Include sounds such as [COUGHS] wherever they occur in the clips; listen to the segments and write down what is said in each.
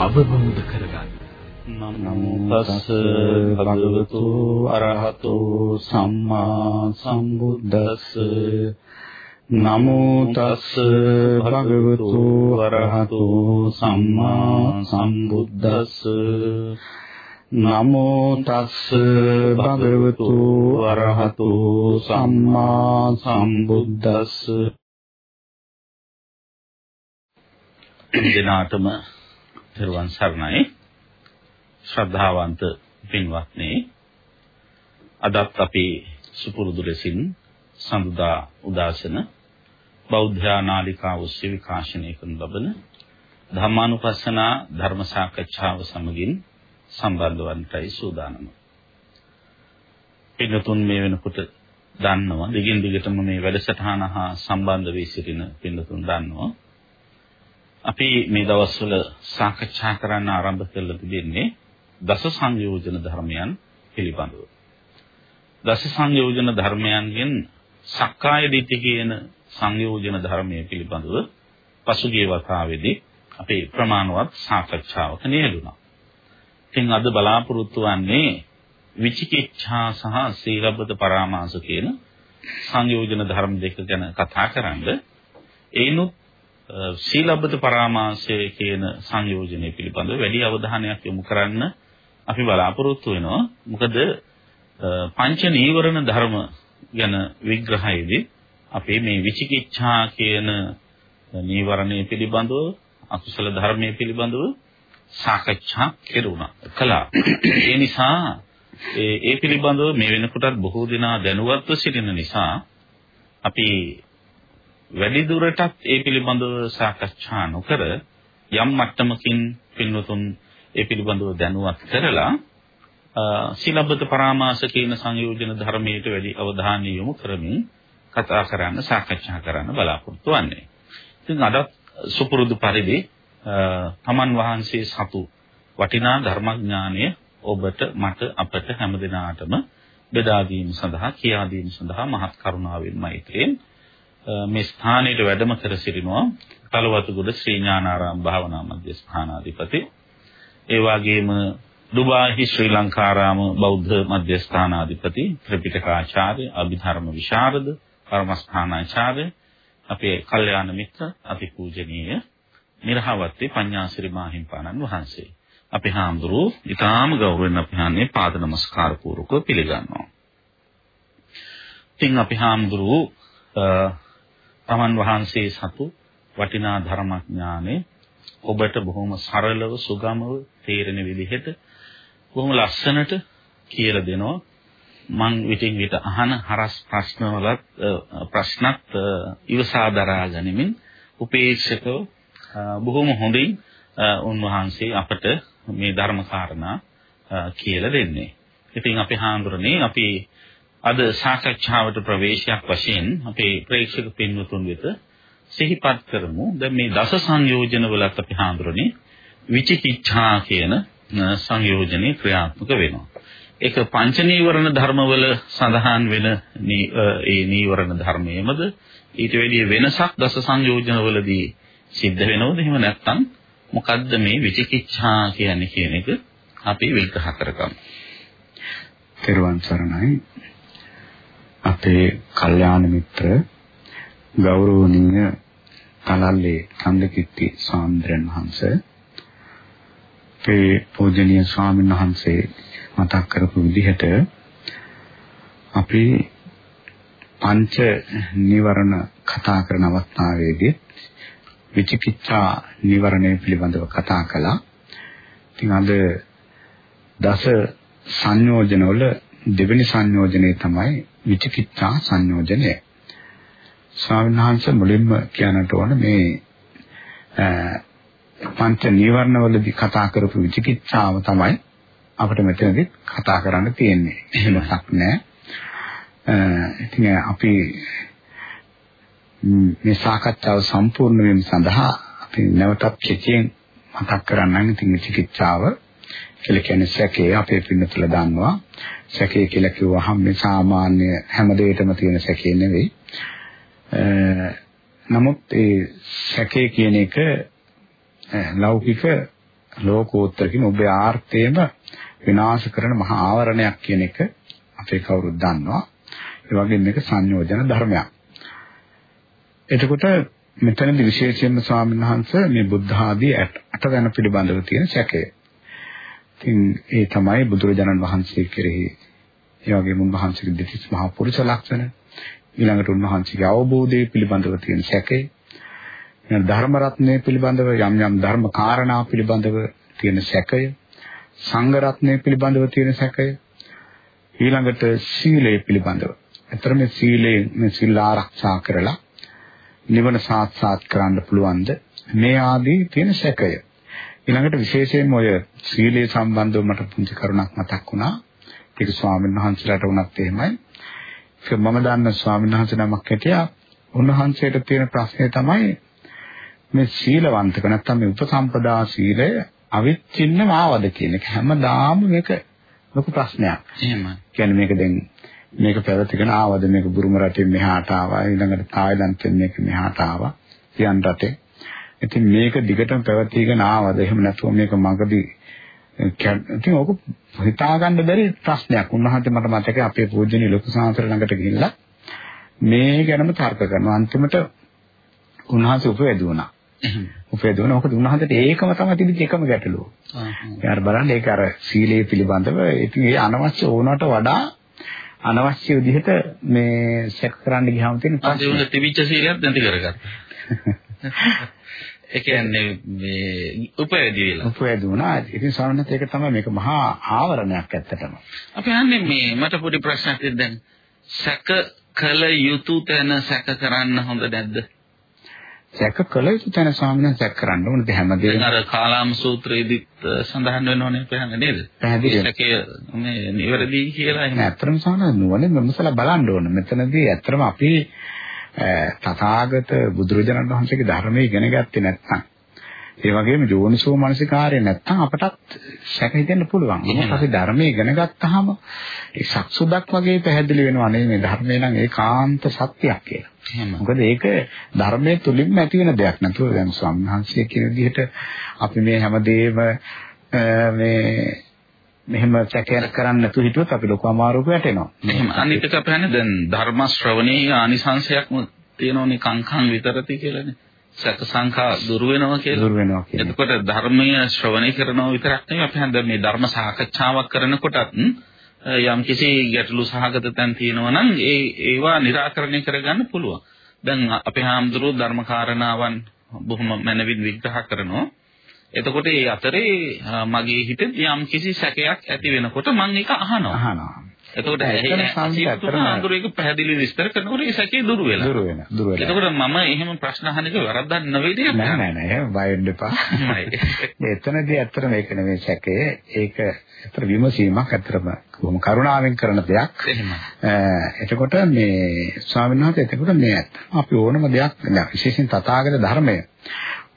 අවබෝධ කරගන්න. නමෝ තස් භගවතු අරහතෝ සම්මා සම්බුද්දස්ස. නමෝ තස් භගවතු අරහතෝ සම්මා සම්බුද්දස්ස. නමෝ තස් භගවතු අරහතෝ සම්මා සම්බුද්දස්ස. [COUGHS] දිනාතම දරුවන් සරණයි ශ්‍රද්ධාවන්ත පින්වත්නි අදත් අපි සුපුරුදු ලෙසින් සඳුදා උදාසන බෞද්ධ නාලිකාව ඔස්සේ විකාශනය කරන ලබන ධම්මානුපස්සනා ධර්ම සාකච්ඡාව සමගින් සම්බන්ධ වන්නටයි සූදානම. පින්නතුන් මේ වෙනකොට දන්නවා දිගින් දිගටම මේ වැඩසටහන හා සම්බන්ධ වී සිටින පින්නතුන් දන්නවා. අපි මේ දවස්වල සාකච්ඡා කරන්න ආරම්භ කළ තිබෙන්නේ දස සංයෝජන ධර්මයන් පිළිබඳව. දස සංයෝජන ධර්මයන්ගෙන් සක්කාය දිට්ඨි කියන සංයෝජන ධර්මයේ පිළිබඳව පසුගිය වතාවේදී අපේ ප්‍රමාණවත් සාකච්ඡාවක නියැලුණා. ඉතින් අද බලාපොරොත්තු වෙන්නේ විචිකිච්ඡා සහ සීලබ්බත පරාමාස කියන සංයෝජන ධර්ම දෙක ගැන කතා කරන්න. ඒනුත් සීලබ්බත පරාමාසය කියන සංයෝජනය පිළිබඳව වැඩි අවධානයක් යොමු කරන්න අපි බලාපොරොත්තු වෙනවා. මොකද පංච නීවරණ ධර්ම ගැන විග්‍රහයේදී අපේ මේ විචිකිච්ඡා කියන නීවරණය පිළිබඳව අකුසල ධර්මයේ පිළිබඳව සාකච්ඡා කෙරුණා. කළා. ඒ නිසා ඒ ඒ පිළිබඳව මේ වෙනකොටත් බොහෝ දෙනා දැනුවත්ව සිටින නිසා අපි වැඩි දුරටත් ඒ පිළිබඳව සාකච්ඡා නොකර යම් මට්ටමකින් පින්වතුන් ඒ පිළිබඳව දැනුවත් කරලා සීලබ්බත පරාමාස කියන සංයෝජන ධර්මයට වැඩි අවධානය යොමු කරමින් කතා කරන්න සාකච්ඡා කරන්න බලාපොරොත්තු වෙන්නේ. ඉතින් අද සුපුරුදු පරිදි තමන් වහන්සේ සතු වටිනා ධර්මඥානය ඔබට මට අපට හැමදෙනාටම බෙදා දීම සඳහා කියා දීම සඳහා මහත් කරුණාවෙන් මෛත්‍රියෙන් මේ ස්ථානයේ වැඩම කර සිටිනවා කලවතුගොඩ ශ්‍රී ඥානාරාම භාවනා මධ්‍යස්ථානාධිපති ඒ වගේම දුබායි ශ්‍රී ලංකාරාම බෞද්ධ මධ්‍යස්ථානාධිපති ත්‍රිපිටකාචාර්ය අභිධර්ම විශාරද පරමස්ථානාචාර්ය අපේ කල්යාණ මිත්‍ර අති පූජනීය නිර්හවත්තේ පඤ්ඤාසිරි මාහිම්පාණන් වහන්සේ. අපි හාමුදුරුවෝ ඊටාම ගෞරවයෙන් අපි හාන්නේ පාද නමස්කාර පූර්වකව පිළිගන්නවා. ඉතින් අපි හාමුදුරුවෝ තමන් වහන්සේ සතු වටිනා ධර්මඥානෙ ඔබට බොහොම සරලව සුගමව තේරෙන විදිහට බොහොම ලස්සනට කියලා දෙනවා මං විටින් විට අහන හරස් ප්‍රශ්නවලත් ප්‍රශ්නත් ඉවසා දරා ගනිමින් උපේක්ෂකව බොහොම හොඳින් උන්වහන්සේ අපට මේ ධර්ම කාරණා කියලා දෙන්නේ. ඉතින් අපි හාමුදුරනේ අපි අද සාකච්ඡාවට ප්‍රවේශයක් වශයෙන් අපේ ප්‍රේක්ෂක පින්වතුන් වෙත සිහිපත් කරමු. දැන් මේ දස සංයෝජන වලත් අපි හාමුදුරනේ විචිකිච්ඡා කියන සංයෝජනේ ක්‍රියාත්මක වෙනවා. ඒක පංච නීවරණ ධර්මවල සඳහන් වෙන ඒ නීවරණ ධර්මයේමද ඊට වැඩිය වෙනසක් දස සංයෝජනවලදී සිද්ධ වෙනවද එහෙම නැත්නම් මොකද්ද මේ විචිකිච්ඡා කියන්නේ කියන එක අපි විග්‍රහ කරගමු. තෙරුවන් සරණයි. අපේ කල්යාණ මිත්‍ර ගෞරවනීය කලල්ලේ චන්දකිත්ති ස්වාමීන් වහන්සේ අපේ පූජනීය ස්වාමීන් වහන්සේ මතක් කරපු විදිහට අපි පංච නිවරණ කතා කරන අවස්ථාවේදී විචිකිච්ඡා නිවරණය පිළිබඳව කතා කළා. ඉතින් අද දස සංයෝජනවල දෙවෙනි සංයෝජනය තමයි විචිකිච්ඡා සංයෝජනය. ස්වාමීන් වහන්සේ මුලින්ම කියන්නට ඕන මේ පංච නීවරණවලදී කතා කරපු විචිකිච්ඡාව තමයි අපිට මෙතනදී කතා කරන්න තියෙන්නේ. එහෙමක් නෑ. ඉතින් අපි මේ සාකච්ඡාව සම්පූර්ණ වීම සඳහා අපි නැවතත් කෙටියෙන් මතක් කරන්නම් ඉතින් විචිකිච්ඡාව කියලා කියන්නේ සැකේ අපේ පින්නතුල දන්නවා. සැකේ කියලා කිව්වහම මේ සාමාන්‍ය හැම දෙයකම තියෙන සැකේ නෙවෙයි. නමුත් ඒ සැකේ කියන එක ලෞකික ලෝකෝත්තර කියන ඔබේ ආර්ථයම විනාශ කරන මහා ආවරණයක් කියන එක අපේ කවුරුත් දන්නවා. ඒ වගේම මේක සංයෝජන ධර්මයක්. එතකොට මෙතනදී විශේෂයෙන්ම ස්වාමීන් වහන්සේ මේ බුද්ධ ආදී අටවැන පිළිබඳව තියෙන සැකය. ඉතින් ඒ තමයි බුදුරජාණන් වහන්සේ කෙරෙහි ඒ වගේම උන්වහන්සේගේ දෙතිස් මහා පුරුෂ ලක්ෂණ ඊළඟට උන්වහන්සේගේ අවබෝධය පිළිබඳව තියෙන සැකේ ධර්ම රත්නය පිළිබඳව යම් යම් ධර්ම කාරණා පිළිබඳව තියෙන සැකය සංඝ රත්නය පිළිබඳව තියෙන සැකය ඊළඟට සීලය පිළිබඳව. අතර මේ සීලේ මේ සීල ආරක්ෂා කරලා නිවන සාක්ෂාත් කරන්න පුළුවන්ද? මේ ආදී තියෙන සැකය. ඊළඟට විශේෂයෙන්ම ඔය සීලේ සම්බන්ධව මට පුංචි කරුණක් මතක් වුණා. ඒක ස්වාමීන් වහන්සේලාට වුණත් එහෙමයි. ඒක මම දන්න ස්වාමීන් වහන්සේ නමක් හිටියා. උන්වහන්සේට තියෙන ප්‍රශ්නේ තමයි මේ සීලවන්තක නැත්නම් මේ උපසම්පදා සීලය අවිච්ඡින්නම ආවද කියන එක හැමදාම මේක ලොකු ප්‍රශ්නයක්. එහෙමයි. කියන්නේ මේක දැන් මේක පැවතගෙන ආවද මේක බුරුම රටින් මෙහාට ආවා ඊළඟට තායිලන්තෙන් මේක මෙහාට ආවා සියන් රටේ. ඉතින් මේක දිගටම පැවතීගෙන ආවද එහෙම නැතුව මේක මගදී ඉතින් ඕක හිතා ගන්න බැරි ප්‍රශ්නයක්. උන්වහන්සේ මට මතකයි අපේ පූජනීය ලොකු සාංශර ළඟට ගිහිල්ලා මේ ගැනම තර්ක කරනවා. අන්තිමට උන්වහන්සේ උපවැදි වුණා. උපයදවන මොකද උන්වහන්සේට ඒකම තමයි තිබිච්ච එකම ගැටලුව. යාර බලන්න ඒක අර සීලයේ පිළිබඳව ඉතින් ඒ අනවශ්‍ය ඕනට වඩා අනවශ්‍ය විදිහට මේ සැක කරන්න ගියාම තියෙන ප්‍රශ්නේ. ඒ තිබිච්ච සීලයක් නැති කරගත්තා. [LAUGHS] ඒ කියන්නේ මේ උපයදී වෙලා. උපයදී වුණා. ඉතින් සාමාන්‍යයෙන් ඒක තමයි මේක මහා ආවරණයක් ඇත්තටම. අපි අහන්නේ මේ මට පොඩි ප්‍රශ්නයක් දැන් සැක කළ යුතු තැන සැක කරන්න හොඳ නැද්ද? සැක කළ යුතු තැන ස්වාමීන් සැක කරන්න ඕනේ හැමදේම. අර කාලාම සූත්‍රයේදීත් සඳහන් වෙනවනේ පහන්න නේද? පැහැදිලි. සැකය මේ නිවැරදි කියලා එහෙම. ඇත්තටම සාමාන්‍ය නුවණින් විමසලා බලන්න ඕනේ. මෙතනදී ඇත්තටම අපි තථාගත බුදුරජාණන් වහන්සේගේ ධර්මයේ ඉගෙන ගත්තේ නැත්නම් ඒ වගේම යෝනිසෝ මනසිකාරය නැත්නම් අපටත් සැක හිතෙන්න පුළුවන්. මොකද අපි ධර්මයේ ඉගෙන ගත්තාම ඒ සක්සුදක් වගේ පැහැදිලි වෙනවා නේ මේ ධර්මය නම් ඒකාන්ත සත්‍යයක් කියලා. මොකද ඒක ධර්මයේ තුලින්ම ඇති වෙන දෙයක් නතුව දැන් ස්වාමීන් වහන්සේ කියන විදිහට අපි මේ හැමදේම මේ මෙහෙම සැකයක් කරන්න නැතු හිටියොත් අපි ලොකු අමාරුවක වැටෙනවා. එහෙම. අනිත් එක අපහන්නේ දැන් ධර්ම ශ්‍රවණයේ ආනිසංශයක්ම තියෙනෝනේ කංකං විතරති කියලානේ. සැක සංඛා දුර වෙනවා කියලා. දුර වෙනවා කියලා. එතකොට ධර්මීය ශ්‍රවණය කරනවා විතරක් නෙවෙයි අපි හන්ද මේ ධර්ම සාකච්ඡාවක් කරනකොටත් යම් කිසි ගැටලු සහගත තැන් තියෙනවා නම් ඒ ඒවා निराකරණය කරගන්න පුළුවන්. දැන් අපේ හාමුදුරුවෝ ධර්ම කාරණාවන් බොහොම මනවින් විග්‍රහ කරනවා. එතකොට ඒ අතරේ මගේ හිතේ යම් කිසි සැකයක් ඇති වෙනකොට මම ඒක අහනවා. අහනවා. එතකොට ඒ අඳුරේක පැහැදිලි විස්තර කරනකොට ඒ සැකේ දුර වෙලා. දුර වෙන. දුර වෙලා. එතකොට මම එහෙම ප්‍රශ්න අහන එක වරද්දක් නෙවෙයි නෑ නෑ නෑ එහෙම බය වෙන්න එපා. [LAUGHS] එතනදී ඇත්තට මේක නෙවෙයි සැකය. ඒක ඇත්තට විමසීමක් ඇත්තටම බොහොම කරුණාවෙන් කරන දෙයක්. එතකොට මේ ස්වාමීන් වහන්සේ එතකොට මේ අපි ඕනම දෙයක් විශේෂයෙන් තථාගත ධර්මය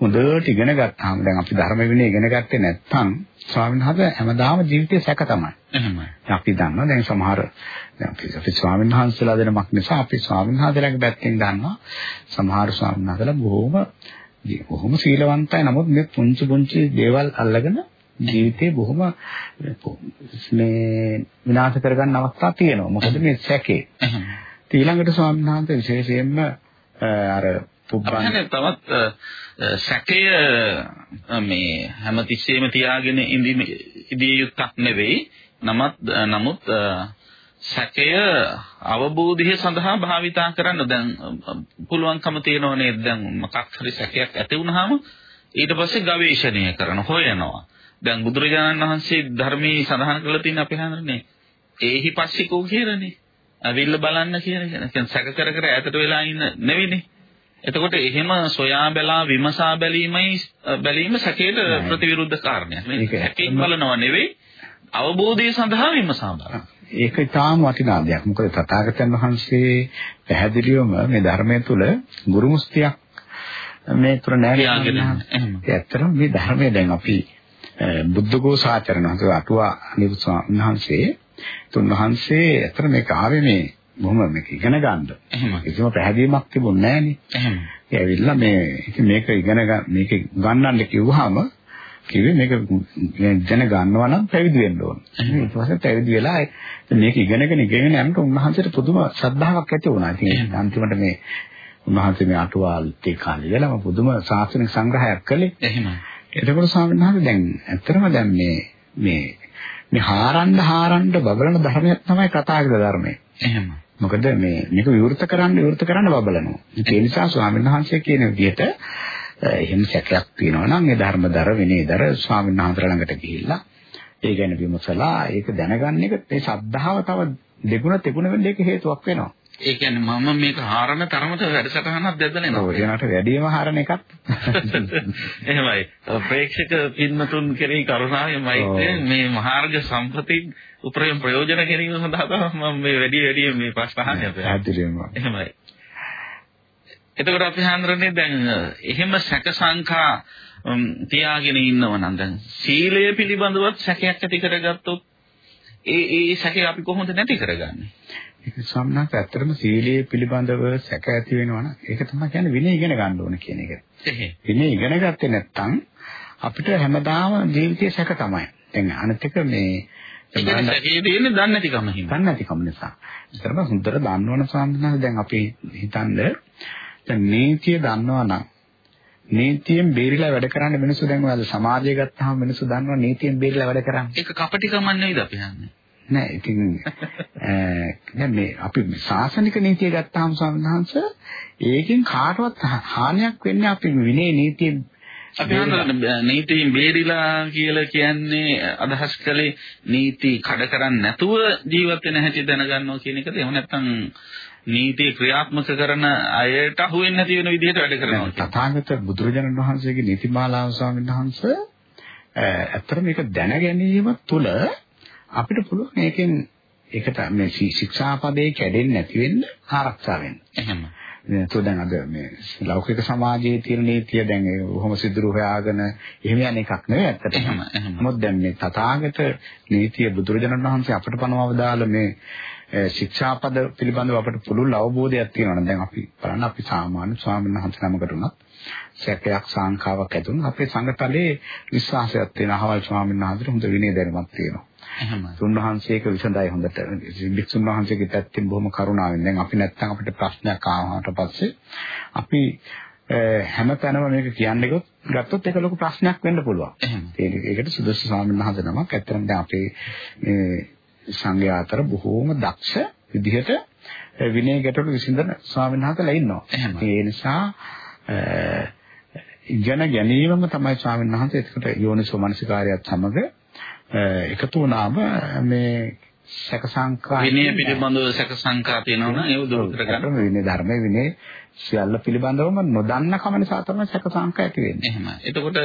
හොඳට ඉගෙන ගත්තාම දැන් අපි ධර්ම විනය ඉගෙන ගත්තේ නැත්නම් ස්වාමීන් වහන්සේ හැමදාම ජීවිතේ සැක තමයි. එහෙමයි. අපි දන්නවා දැන් සමහර දැන් අපි අපි ස්වාමීන් වහන්සේලා දෙනමක් නිසා අපි ස්වාමීන් වහන්සේලාගේ පැත්තෙන් දන්නවා සමහර ස්වාමීන් වහන්සේලා බොහොම බොහොම සීලවන්තයි නමුත් මේ පුංචි පුංචි දේවල් අල්ලගෙන ජීවිතේ බොහොම මේ විනාශ කරගන්න අවස්ථා තියෙනවා. මොකද මේ සැකේ. ඊළඟට ස්වාමීන් වහන්සේ විශේෂයෙන්ම අර පුබ්බන් තවත් සැකය මේ හැමතිස්සෙම තියාගෙන ඉඳිය යුක්තක් නෙවෙයි. නමුත් නමුත් සැකය අවබෝධය සඳහා භාවිතා කරන්න දැන් පුළුවන්කම තියෙනව නේද? දැන් මොකක් හරි සැකයක් ඇති වුනහම ඊට පස්සේ ගවේෂණය කරන හොයනවා. දැන් බුදුරජාණන් වහන්සේ ධර්මයේ සඳහන් කරලා තියෙන අපි හඳුනන්නේ ඒහි පස්සිකෝ කියලානේ. අවිල්ල බලන්න කියන කියන සැක කර කර ඈතට වෙලා ඉන්න නෙවෙයිනේ. එතකොට එහෙම සොයා බැලා විමසා බැලීමයි බැලීම සැකයට ප්‍රතිවිරුද්ධ කාරණයක්. මේක හැකින් බලනවා නෙවෙයි අවබෝධය සඳහා විමසා බලනවා. ඒක ඊටාම වටිනා දෙයක්. මොකද තථාගතයන් වහන්සේ පැහැදිලිවම මේ ධර්මයේ තුල ගුරු මුස්තියක් මේ තුර නැහැ. ඇත්තටම මේ ධර්මය දැන් අපි බුද්ධඝෝසාචරණ හතර අටුවා නිරුසාන්හන්සේ තුන්වහන්සේ ඇත්තට මේක ආවේ මේ බොහොම මේක ඉගෙන ගන්න. කිසිම පැහැදීමක් තිබුණේ නැහනේ. එහෙම. ඒ ඇවිල්ලා මේ ඉතින් මේක ඉගෙන මේක ගන්නන්න කිව්වහම කිව්වේ මේක දැන ගන්නවා නම් පැවිදි වෙන්න ඕන. ඊට පස්සේ පැවිදි වෙලා මේක ඉගෙනගෙන ඉගෙනගෙන යනකොට උන්වහන්සේට පුදුම ශ්‍රද්ධාවක් ඇති වුණා. ඉතින් අන්තිමට මේ උන්වහන්සේ මේ අටුවාල් තේ කාලේ වෙලාම පුදුම ශාස්ත්‍රීය සංග්‍රහයක් කළේ. එහෙමයි. එතකොට ස්වාමීන් වහන්සේ දැන් ඇත්තටම දැන් මේ මේ මේ හාරන්න හාරන්න බබලන ධර්මයක් තමයි කතාගත ධර්මය. එහෙමයි. මොකද මේ මේක විවෘත කරන්න විවෘත කරන්න බබලනවා. ඒ නිසා ස්වාමීන් වහන්සේ කියන විදිහට එහෙම සැකයක් තියෙනවා නම් ඒ ධර්මදර විනයදර ස්වාමීන් වහන්සේ ළඟට ගිහිල්ලා ඒ ගැන විමසලා ඒක දැනගන්න එක මේ ශ්‍රද්ධාව තව දෙගුණ තෙගුණ වෙන්න ඒක හේතුවක් වෙනවා. ඒ කියන්නේ මම මේක හාරන තරමට වැඩසටහනක් දැදලා ඔව් ඒනට වැඩිම හාරන එකක්. [LAUGHS] එහෙමයි. ප්‍රේක්ෂක පින්මතුන් කෙරෙහි කරුණාවෙන් මෛත්‍රියෙන් මේ මහාර්ග සම්පති උපරිම ප්‍රයෝජන ගැනීම සඳහා තමයි මම මේ වැඩි වැඩි මේ ප්‍රශ්න අහන්නේ අපේ. ඇත්තටම. එහෙමයි. එතකොට අපි හඳුරන්නේ දැන් එහෙම සැක සංකා තියාගෙන ඉන්නව නම් දැන් සීලය පිළිබඳවත් සැකයක් ඇති කරගත්තොත් ඒ ඒ සැකේ අපි කොහොමද නැති කරගන්නේ? ඒක සම්මාස ඇත්තටම සීලයේ පිළිබඳව සැක ඇති වෙනවා නම් ඒක තමයි කියන්නේ විනය ඉගෙන ගන්න ඕන කියන එක. විනය ඉගෙන ගත්තේ නැත්නම් අපිට හැමදාම ජීවිතයේ සැක තමයි. දැන් අනිත් එක මේ දන්නේ නැතිකම හින්දා. දන්නේ නැතිකම නිසා. ඒතරම හොඳට දන්නවන සම්මාස දැන් අපි හිතන්නේ දැන් නීතිය දන්නවා නම් නීතියෙන් බේරිලා වැඩ කරන්න මිනිස්සු දැන් ඔයාලා සමාජය ගත්තාම මිනිස්සු දන්නවා නීතියෙන් බේරිලා වැඩ කරන්නේ. ඒක කපටිකම නෙවෙයිද අපි හන්නේ? නෑ ඉතින් [LAUGHS] දැන් මේ අපි ශාසනික නීතිය ගත්තාම සම්හංශ ඒකෙන් කාටවත් හානියක් වෙන්නේ අපි විනය නීතියෙන් අපි නීතියෙන් බේරිලා කියලා කියන්නේ අදහස් කළේ නීති කඩ කරන්නේ නැතුව ජීවත් වෙන හැටි දැනගන්නවා කියන එකද එහෙම නැත්නම් නීතිය ක්‍රියාත්මක කරන අයට අහු වෙන්නේ නැති වෙන විදිහට වැඩ කරනවා. තථාගත බුදුරජාණන් වහන්සේගේ නීතිමාලාව ස්වාමීන් වහන්සේ ඇත්තට මේක දැන ගැනීම තුළ අපිට පුළුවන් මේකෙන් ඒකට මේ ශික්ෂාපදේ කැඩෙන්නේ නැති වෙන්න ආරක්ෂා වෙන්න. එහෙම. તો දැන් අද මේ ලෞකික සමාජයේ තියෙන නීතිය දැන් ඒ කොහොම සිදුරු හොයාගෙන එහෙම යන එකක් නෙවෙයි ඇත්තට. එහෙම. නමුත් දැන් මේ තථාගත නීතිය බුදුරජාණන් වහන්සේ අපට පනවව දාලා මේ ශික්ෂාපද පිළිබඳව අපට පුළුල් අවබෝධයක් තියෙනවා. දැන් අපි බලන්න අපි සාමාන්‍ය ස්වාමීන් වහන්සේ නමකට උනත් සැකයක් සාංකාවක් ඇති වුණා අපේ සංගතලේ විශ්වාසයක් තියෙන අහවල් ස්වාමීන් වහන්සේට හොඳ විනය දැනුමක් තියෙනවා. එහෙමයි. තුන්වහන්සේක විසඳයි හොඳට. වික්ෂුන් වහන්සේගේ පැත්තෙන් බොහොම කරුණාවෙන්. දැන් අපි නැත්තම් අපිට ප්‍රශ්නයක් ආවහට පස්සේ අපි හැමතැනම මේක කියන්නේ ගත්තොත් ඒක ලොකු ප්‍රශ්නයක් වෙන්න පුළුවන්. ඒකට සුදුසු ස්වාමීන් වහන්සේ නමක් ඇත්තටම දැන් අපේ මේ සංඝයා අතර බොහෝම දක්ෂ විදිහට විනය ගැටලු විසඳන ස්වාමීන් වහන්සේලා ඉන්නවා. ඒ නිසා ඉගෙන ගැනීමම තමයි ස්වාමීන් වහන්සේ එතකොට යෝනිසෝ මනසිකාරයත් සමග එකතු වුණාම මේ සැක සංකා විනය පිළිබඳව සැක සංකා තියෙනවා නම් ඒව දුරු කරගන්න විනය ධර්මයේ විනය සියල්ල පිළිබඳවම නොදන්න කම නිසා තමයි සැක සංකා ඇති වෙන්නේ. එහෙමයි. එතකොට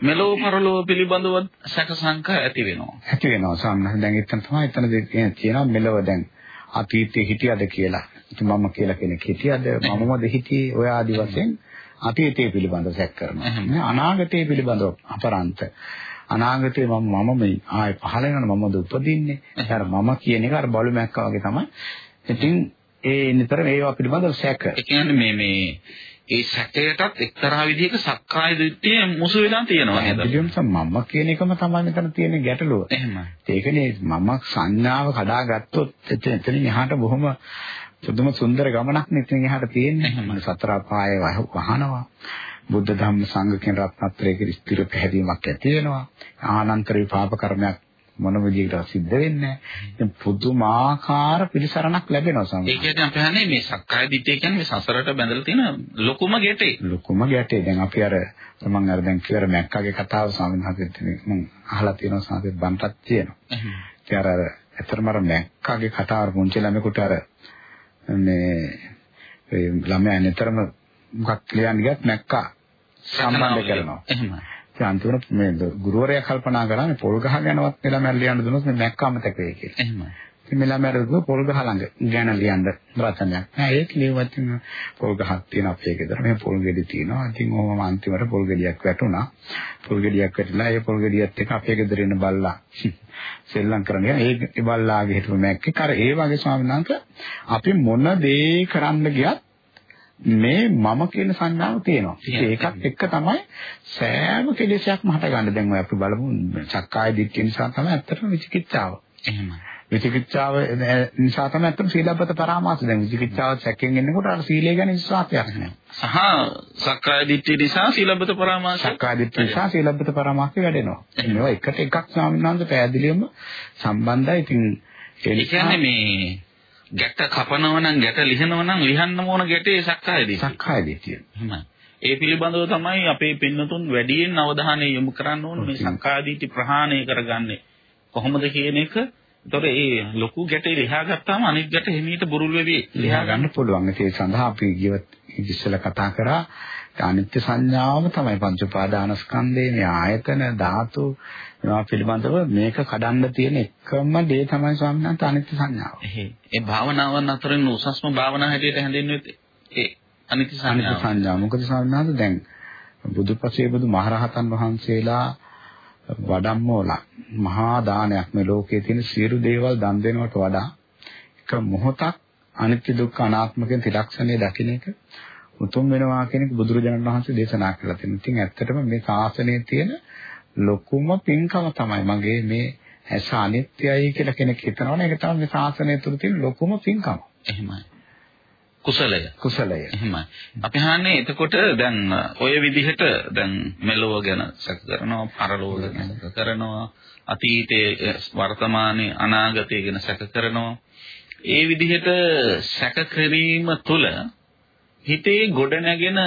මෙලෝ පරලෝ පිළිබඳව සැක සංකා ඇති වෙනවා. ඇති වෙනවා. සම්මත දැන් එතන තමයි එතන තියෙනවා මෙලව දැන් අතීතයේ හිටියද කියලා. ඉතින් මම කියලා කෙනෙක් හිටියද මමමද හිටියේ ඔය ආදි වශයෙන් අතීතයේ පිළිබඳව සැක කරනවා. අනාගතයේ පිළිබඳව අපරන්ත අනාගතේ මම මම මේ ආයේ පහළ වෙනවනේ මමද උපදින්නේ. අර මම කියන එක අර බලු මැක්කා වගේ තමයි. ඉතින් ඒ නිතර ඒවා පිළිබඳව සැක. ඒ කියන්නේ මේ මේ ඒ සැකයටත් එක්තරා විදිහක සක්කාය දිට්ඨිය මුසු වෙලා තියෙනවා නේද? ඒකම මම කියන එකම තමයි මෙතන තියෙන ගැටලුව. එහෙමයි. ඒකනේ මම සංඥාව කඩාගත්තොත් එතනින් එහාට බොහොම සුදුම සුන්දර ගමනක් නේ ඉතින් එහාට තියෙන්නේ. සතර පායේ වහනවා. බුද්ධ ධම්ම සංඝ කියන රත්නත්‍රයේ ස්ථිර පැහැදීමක් ඇති වෙනවා. ආනන්තර විපාක කර්මයක් මොන විදිහකට සිද්ධ වෙන්නේ නැහැ. පුදුමාකාර පිළිසරණක් ලැබෙනවා සමහර. ඒ කියන්නේ අපි හන්නේ මේ සක්කාය දිට්ඨිය කියන්නේ මේ සසරට බැඳලා තියෙන ලොකුම ගැටේ. ලොකුම ගැටේ. දැන් අපි අර මම අර දැන් කියවර මැක්කාගේ කතාව ස්වාමීන් වහන්සේට මම අහලා තියෙනවා සාහිත්‍ය බන්ටක් තියෙනවා. ඒ අර ඇත්තටම අර මැක්කාගේ කතාව පුංචි ළමයෙකුට අර මේ ළමයා නිතරම මොකක් ලියන්න ගියත් නැක්කා සම්බන්ධ කරනවා. එහෙමයි. ඒ අන්තිමට මේ ගුරුවරයා කල්පනා කරන්නේ පොල් ගහ ගැනවත් මම ලියන්න දුන්නොත් මේ නැක්කාම තකේ කියලා. එහෙමයි. මෙලා මම දුව පොල් ගහ ළඟ ගැන ලියන්න රචනයක්. නෑ ඒක ලියුවත් පොල් ගහක් තියෙන අපේ ගෙදර. මේ පොල් ගෙඩි තියෙනවා. ඉතින් ඕම අන්තිමට පොල් ගෙඩියක් වැටුණා. පොල් ගෙඩියක් වැටිලා ඒ පොල් ගෙඩියත් එක්ක අපේ ගෙදර ඉන්න බල්ලා [LAUGHS] සෙල්ලම් කරන ඒ ඒ බල්ලාගේ හිටපු මැක්කේ කර ඒ වගේ ස්වාමීන් වහන්සේ අපි මොන දේ කරන්න ගියත් මේ මම කියන සංඥාව තියෙනවා. තියෙනවා. ඒකත් එක්ක තමයි සෑම කෙලෙසයක්ම හටගන්නේ. දැන් ඔය අපි බලමු සක්කාය දිට්ඨිය නිසා තමයි ඇත්තටම විචිකිච්ඡාව. එහෙමයි. විචිකිච්ඡාව නිසා තමයි ඇත්තටම සීලබ්බත පරාමාස. දැන් විචිකිච්ඡාව සැකෙන් එනකොට අර සීලය ගැන විශ්වාසයක් නැහැ. සහ සක්කාය දිට්ඨිය නිසා සීලබ්බත පරාමාසය සක්කාය දිට්ඨිය නිසා සීලබ්බත පරාමාසය වැඩෙනවා. මේවා එකට එකක් ස්වාමීන් වහන්සේ පැහැදිලිවම සම්බන්ධයි. ඉතින් ඒ කියන්නේ මේ ගැට කපනව නම් ගැට ලිහනව නම් ලිහන්න ඕන ගැටේ සක්කාය දිට්ඨිය. සක්කාය දිට්ඨිය. එහෙමයි. ඒ පිළිබඳව තමයි අපේ පින්නතුන් වැඩියෙන් අවධානය යොමු කරන්න ඕන මේ සංකාදීටි ප්‍රහාණය කරගන්නේ කොහොමද කියන එක. ඒතොර ඒ ලොකු ගැටේ ලියා ගත්තාම අනිත් ගැට හිමීට බුරුල් වෙවි ලියා ගන්න පුළුවන්. ඒ සඳහා අපි ජීවත් ඉස්සෙල්ලා කතා කරා අනිත්‍ය සංඥාවම තමයි පංච උපාදානස්කන්ධේ මේ ආයතන ධාතු මේවා පිළිබඳව මේක කඩන්න තියෙන එකම දේ තමයි ස්වාමීන් වහන්සේ අනිත්‍ය සංඥාව. එහේ ඒ භාවනාවන් අතරින් උසස්ම භාවනා හැටියට හැඳින්වෙන්නේ ඒ අනිත්‍ය අනිත්‍ය සංඥාව. සංඥාව. මොකද ස්වාමීන් වහන්සේ දැන් බුදුපසේ බුදු මහරහතන් වහන්සේලා වඩම්මෝලා මහා දානයක් මේ ලෝකයේ තියෙන සියලු දේවල් දන් දෙනවට වඩා එක මොහොතක් අනිත්‍ය දුක්ඛ අනාත්ම කියන ත්‍රිලක්ෂණය දකින්න එක උතුම් වෙනවා කියන එක බුදුරජාණන් වහන්සේ දේශනා කළා තියෙනවා. ඉතින් ඇත්තටම මේ ශාසනයේ තියෙන ලොකුම පින්කම තමයි මගේ මේ ඇස අනිත්‍යයි කියලා කෙනෙක් හිතනවනේ ඒක තමයි මේ ශාසනය තුළ තියෙන ලොකුම පින්කම. එහෙමයි. කුසලය. කුසලය. එහෙමයි. අපි හන්නේ එතකොට දැන් ඔය විදිහට දැන් මෙලොව ගැන සැක කරනවා, පරලොව ගැන සැක කරනවා, අතීතයේ වර්තමානයේ අනාගතය ගැන සැක කරනවා. ඒ විදිහට සැක කිරීම තුළ හිතේ ගොඩනැගෙන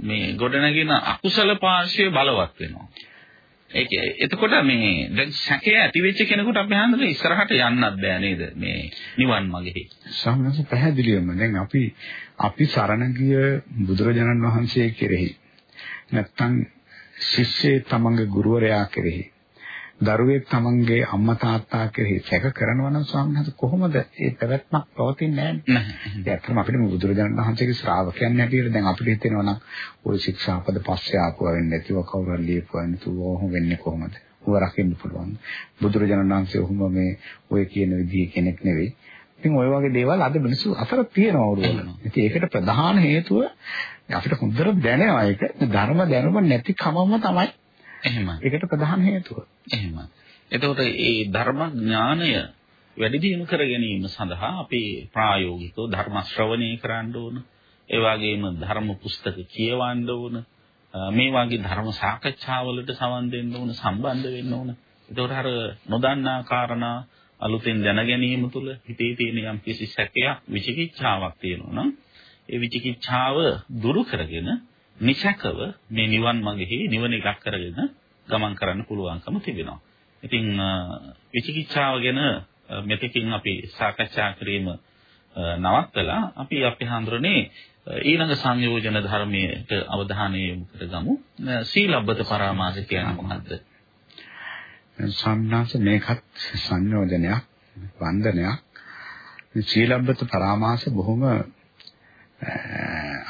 මේ ගොඩනැගෙන අකුසල පාර්ශ්වය බලවත් වෙනවා. ඒක එතකොට මේ දැන් සැකය ඇති වෙච්ච කෙනෙකුට අපි හඳුනන ඉස්සරහට යන්නත් බෑ නේද මේ නිවන් මාගෙහි. සම්මත පැහැදිලිවම දැන් අපි අපි සරණ ගිය බුදුරජාණන් වහන්සේ කෙරෙහි නැත්තම් ශිෂ්‍යයේ තමන්ගේ ගුරුවරයා කෙරෙහි දරුවෙක් තමන්ගේ අම්මා තාත්තා කෙරෙහි සැක කරනවා නම් ස්වාමීන් වහන්සේ කොහොමද ඒ පැවැත්මක් පවතින්නේ නැහැ නැහැ. ඒ ඇත්තම අපිට මේ බුදුරජාණන් වහන්සේගේ ශ්‍රාවකයන් හැටියට දැන් අපිට හිතෙනවා නම් ওই ශික්ෂාපද පස්සේ ආපුවා වෙන්නේ නැතිව කවුරු හරි ලියපුවා නැතුව ඔහොම වෙන්නේ කොහොමද? ඌව රකින්න පුළුවන්. බුදුරජාණන් වහන්සේ ඔහොම මේ ඔය කියන විදිහේ කෙනෙක් නෙවෙයි. ඉතින් ওই වගේ දේවල් අද මිනිස්සු අතර තියෙනවා උරුවල. ඉතින් ඒකට ප්‍රධාන හේතුව අපිට හොඳට දැනෙනවා ඒක ධර්ම දැනුම නැති කමම තමයි එහෙමයි. ඒකට ප්‍රධාන හේතුව. එහෙමයි. එතකොට මේ ධර්ම ඥානය වැඩි දියුණු කර ගැනීම සඳහා අපි ප්‍රායෝගිකව ධර්ම ශ්‍රවණය කරන්න ඕන. ඒ වගේම ධර්ම පුස්තක කියවන්න ඕන. මේ වගේ ධර්ම සාකච්ඡාවලට සවන් දෙන්න ඕන, සම්බන්ධ වෙන්න ඕන. එතකොට අර නොදන්නා කාරණා අලුතෙන් දැන ගැනීම තුළ හිතේ තියෙන යම් කිසි සැකයක්, විචිකිච්ඡාවක් තියෙනවා නම් ඒ විචිකිච්ඡාව දුරු කරගෙන නිසකව මේ නිවන් මාගෙහි නිවන එකක් කරගෙන ගමන් කරන්න පුළුවන්කම තිබෙනවා. ඉතින් විචිකිච්ඡාව ගැන මෙතකින් අපි සාකච්ඡා කිරීම නවත්තලා අපි අපි හඳුරන්නේ ඊළඟ සංයෝජන ධර්මයට අවධානය යොමු කරගමු. සීලබ්බත පරාමාස කියන්නේ මොකද්ද? සම්නාස මේකත් සංයෝජනයක් වන්දනයක් සීලබ්බත පරාමාස බොහොම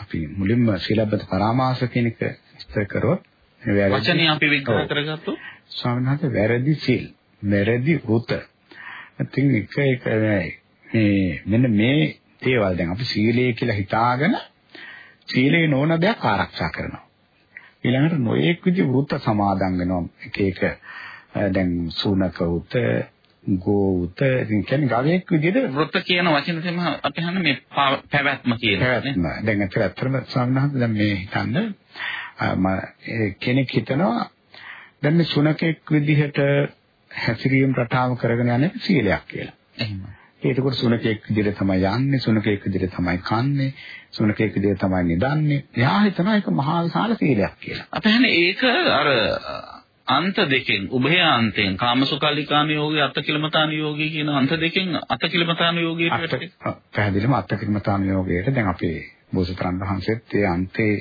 අපි මුලින්ම සීලබ්බත පරාමාස කියන එක විස්තර කරොත් වචනේ අපි විග්‍රහ කරගත්තොත් ස්වාමීන් වහන්සේ වැරදි සීල් වැරදි වෘත. ඉතින් එක එක මේ මෙන්න මේ දේවල් දැන් අපි සීලය කියලා හිතාගෙන සීලේ නොවන දෙයක් ආරක්ෂා කරනවා. ඊළඟට නොයෙක් විදි වෘත සමාදන් වෙනවා. එක එක දැන් සූනක උත ගෝත කියන්නේ ගවයෙක් විදිහට වෘත කියන වචන තේම අපි හන්නේ මේ පැවැත්ම කියන පැවැත්ම දැන් ඇත්තටම සම්හත් දැන් මේ හිතන්න කෙනෙක් හිතනවා දැන් මේ සුනකෙක් විදිහට හැසිරීම රටාව කරගෙන යන්නේ සීලයක් කියලා. එහෙම. ඒකකොට සුනකෙක් විදිහට තමයි යන්නේ, සුනකෙක් විදිහට තමයි කන්නේ, සුනකෙක් විදිහට තමයි නිදන්නේ. එයා හිතනවා ඒක මහා විශාල සීලයක් කියලා. අපි හන්නේ ඒක අර අන්ත දෙකෙන් උභය අන්තයෙන් කාමසුකල්ලිකාන යෝගී අත්කිලමතාන යෝගී කියන අන්ත දෙකෙන් අත්කිලමතාන යෝගීට පැහැදිලිවම අත්කිලමතාන යෝගයට දැන් අපේ බෝසතරන් වහන්සේත් ඒ අන්තේ